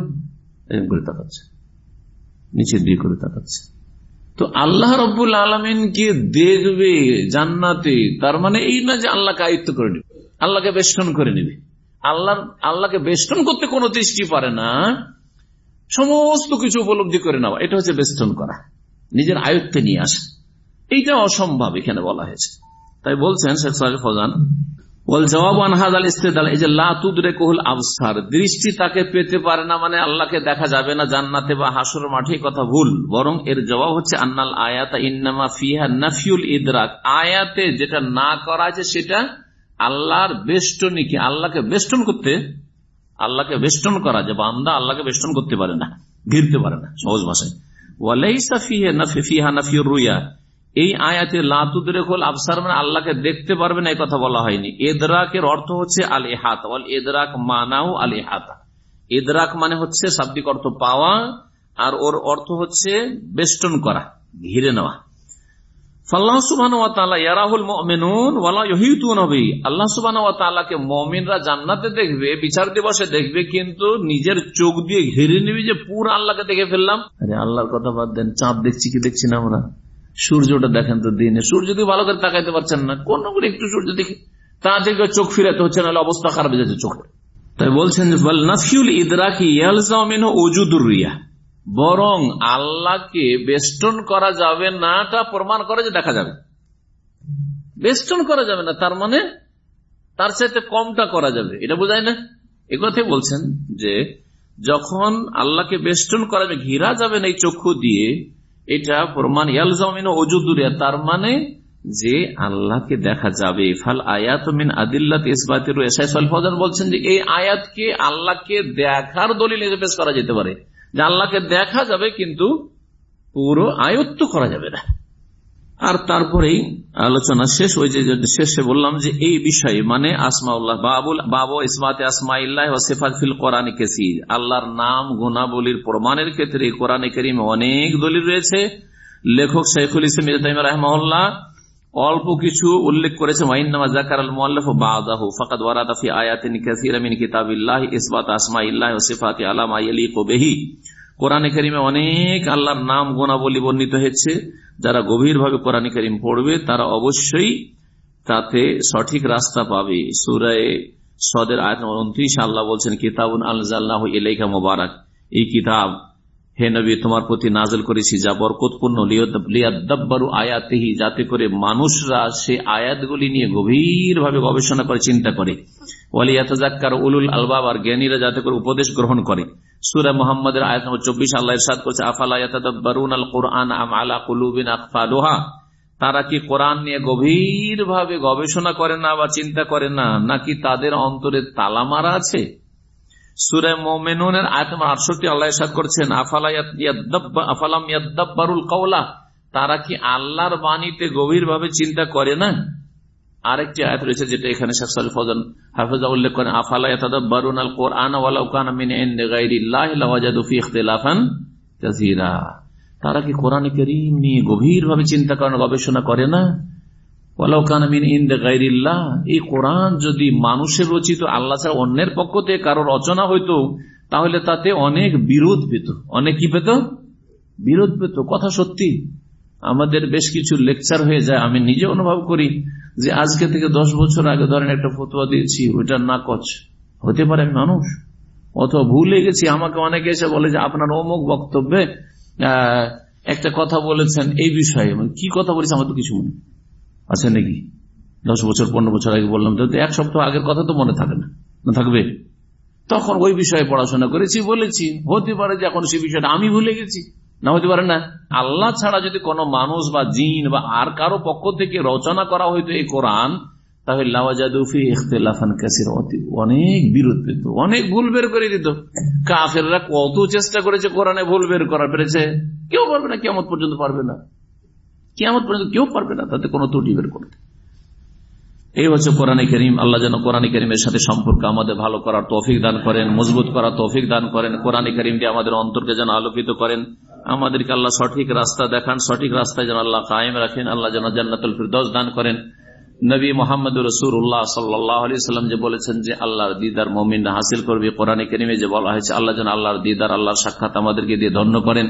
করে তাকাচ্ছে। নিচের দিকে করে তাকাচ্ছে। তো আল্লাহ রব্বুল আলমিনকে দেখবে জান্নাতে, তার মানে এই না যে আল্লাহকে আয়ত্ত করে নেবে, আল্লাহকে বেষ্টন করে নেবে। আল্লাহ আল্লাহকে বেষ্টন করতে কোনো দৃষ্টি পারে না। সমস্ত কিছু উপলব্ধি করে নেওয়া, এটা হচ্ছে বেষ্টন করা। নিজের আয়ত্তে নিয়ে আসা। এইটা অসম্ভব এখানে বলা হয়েছে। তাই বলছেন শেখ সাহেব ফজান দৃষ্টি তাকে পেতে পারে না মানে আল্লাহকে দেখা যাবে না জান্নাতে বা হাসুর মাঠে কথা ভুল। বরং এর জবাব হচ্ছে, আন্নাল ফিহা নাফিউল ইদরাক আয়াতে যেটা না করা আছে সেটা আল্লাহর বেষ্টনীকে, আল্লাহকে বেষ্টন করতে আল্লাহকে বেষ্টন করা যে বান্দা আল্লাহকে বেষ্টন করতে পারে না, ঘিরতে পারে না, সহজ ভাষায়। এই আয়াতে লাতুদরেকুল আফসার মানে আল্লাহকে দেখতে পারবে না, এই কথা বলা হয়নি। এদরাকের অর্থ হচ্ছে আল এহাত এদরাক মানাও আল এহাতা এদরাক মানে হচ্ছে শাব্দিক অর্থ পাওয়া, আর ওর অর্থ হচ্ছে বেষ্টন করা, ঘিরে নেওয়া। দেখবে, বিচার দিবসে দেখবে, কিন্তু নিজের চোখ দিয়ে ঘিরে নিবি যে পুরো আল্লাহকে দেখে ফেললাম। আরে আল্লাহর কথা বাদ দেন, চাঁদ দেখছি কি দেখছি না আমরা? সূর্যটা দেখেন তো দিনে। সূর্য যদি ভালো করে তাকাইতে পারছেন না, কোন করে একটু সূর্য দেখি তা থেকে চোখ ফিরাতে হচ্ছে না অবস্থা খারাপ হয়ে যাচ্ছে চোখে। তাই বলছেন ইদরাকি ওজুদুর রিয়া বরং আল্লাহকে বেষ্টন করা যাবে নাটা প্রমাণ করে যে দেখা যাবে। বেষ্টন করা যাবে না, তার মানে তার সাথে কমটা করা যাবে। এটা বোঝায় না? একথাই বলছেন যে যখন আল্লাহকে বেষ্টন করা যাবে, ঘিরা যাবে না এই চক্ষু দিয়ে, এটা প্রমাণ, ইয়ালজামিন অজুদুরিয়া তার মানে যে আল্লাহকে দেখা যাবে। ফাল আয়াত মিন আদিল্লাত ইসবাতির বলছেন যে এই আয়াতকে আল্লাহকে দেখার দলিল পেশ করা যেতে পারে। যে আল্লাহকে দেখা যাবে কিন্তু পুরো আয়ত্ত করা যাবে না। আর তারপরেই আলোচনা শেষ, ওই যে শেষে বললাম যে এই বিষয়ে মানে আসমাউল্লাহ, বাবুল, বাবু ইসমাতে আসমাইল্লাহ সেফাত ফিল কোরআন কেসি আল্লাহর নাম গুনাবলির প্রমাণের ক্ষেত্রে কোরআনে করিম অনেক দলিল রয়েছে। লেখক শেখুল ইসলাম রহমাউল্লাহ অল্প কিছু উল্লেখ করেছে জাকার আল মা কোরআনে কারিমে অনেক আল্লাহর নাম গুণাবলী বর্ণিত হয়েছে। যারা গভীরভাবে কোরআনে কারিম পড়বে, তারা অবশ্যই তাতে সঠিক রাস্তা পাবে। সুরায় সদের আয়াত উনত্রিশ, আল্লাহ বলছেন, কিতাবুন আল্লাহ ইলাইকা মোবারক। এই কিতাব হে নবী, তোমার প্রতি নাজল করেছি যা বরকতপূর্ণ। লিয়াদ্দাব্বারু আয়াতেহি, যাতে করে মানুষরা সে আয়াতগুলি নিয়ে গভীরভাবে গবেষণা করে, চিন্তা করে। ওয়ালিয়াতাজাক্কার উলুল আলবাব, আর জ্ঞানীরা যাতে করে উপদেশ গ্রহণ করে। সুরা মোহাম্মদের আয়াত নম্বর চব্বিশ, আল্লাহ ইরশাদ করছে আফালায়াতাদাব্বারুন আল কোরআন আলা কুলুবিন আকফালুহা? তারা কি কোরআন নিয়ে গভীর ভাবে গবেষণা করে না বা চিন্তা করে না, নাকি তাদের অন্তরে তালা মারা আছে? সুরে মোমেনুনের আয়তম আটষট্টি, আল্লাহ সাদ করছেন আফালাম তারা কি আল্লাহর বাণীতে গভীর ভাবে চিন্তা করে না? আরেকটি আয়াত রয়েছে যেটা এখানে আফালা আল কোরআন তারা কি কোরআন করিম নিয়ে গভীর ভাবে চিন্তা করেন গবেষণা করে না? এই কোরআন যদি মানুষের রচিত, আল্লাহ ছাড়া অন্যের পক্ষ থেকে কারও রচনা হইতো, তাহলে তাতে অনেক বিরোধ পেত। অনেক কি পেত? বিরোধ পেত। কথা সত্যি। আমাদের বেশ কিছু লেকচার হয়ে যায়। আমি নিজে অনুভব করি যে আজকে থেকে দশ বছর আগে ধরেন একটা ফতুয়া দিয়েছি ওইটা না কচ হতে পারে মানুষ। অথবা ভুলে গেছি। আমাকে অনেকে এসে বলে যে, আপনার অমুক বক্তব্যে একটা কথা বলেছেন এই বিষয়ে। কি কথা বলেছে আমার তো কিছু মনে আছে নাকি? দশ বছর, পনেরো বছর আগে বললাম তো এক সপ্তাহ আগের কথা তো মনে থাকে না। থাকবে? তখন ওই বিষয়ে পড়াশোনা করেছি, বলেছি। হতে পারে যে এখন সেই বিষয়টা আমি ভুলে গেছি। না হতে পারে না। আল্লাহ ছাড়া যদি কোনো মানুষ বা জিন বা আর কারও পক্ষ থেকে রচনা করা হইতো এই কোরআন, তাহলে কাসির অনেক বিরোধ পেত, অনেক ভুল বের করে দিত। কত চেষ্টা করেছে কোরআনে ভুল বের করা পেরেছে? কেউ পারবে না কেমন পর্যন্ত পারবে না। কেমন পর্যন্ত কেউ পারবে না তাতে কোনো ত্রুটি বের করতে। এই হচ্ছে কোরআন করিম, আল্লাহ যেন কোরআন করিমের সাথে সম্পর্ক আমাদের ভালো করার তৌফিক দান করেন, মজবুত করার তৌফিক দান করেন, কোরআন করিম দিয়ে আমাদের অন্তরকে যেন আলোকিত করেন। আমাদেরকে আল্লাহ সঠিক রাস্তা দেখান, সঠিক রাস্তায় যেন আল্লাহ কায়েম রাখেন, আল্লাহ যেন জান্নাতুল ফিরদৌস দান করেন। নবী মোহাম্মদ রসুল্লাহ সাল্লাহ আলি সাল্লাম যে বলেছেন যে আল্লাহর দিদার মমিনরা হাসিল করবে, কোরআন করিমে যে বলা হয়েছে, আল্লাহ যেন আল্লাহর দিদার, আল্লাহর সাক্ষাৎ আমাদেরকে দিয়ে ধন্য করেন।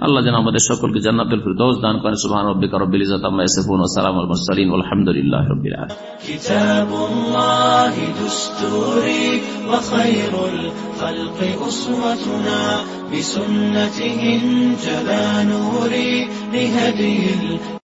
আল্লাহ যেন আমাদের সকলকে জান্নাতুল ফিরদৌস দান করেন সুবহান রাব্বিকা রব্বিল ইজ্জাতি আম্মা ইয়াসিফুন ওয়া সালামুল মুরসালিন আলহামদুলিল্লাহি রাব্বিল আলামিন কিতাবুল্লাহি দুস্তুরি ওয়া খায়রুল খালqi uswatuna بسنته جلا نوري لهدي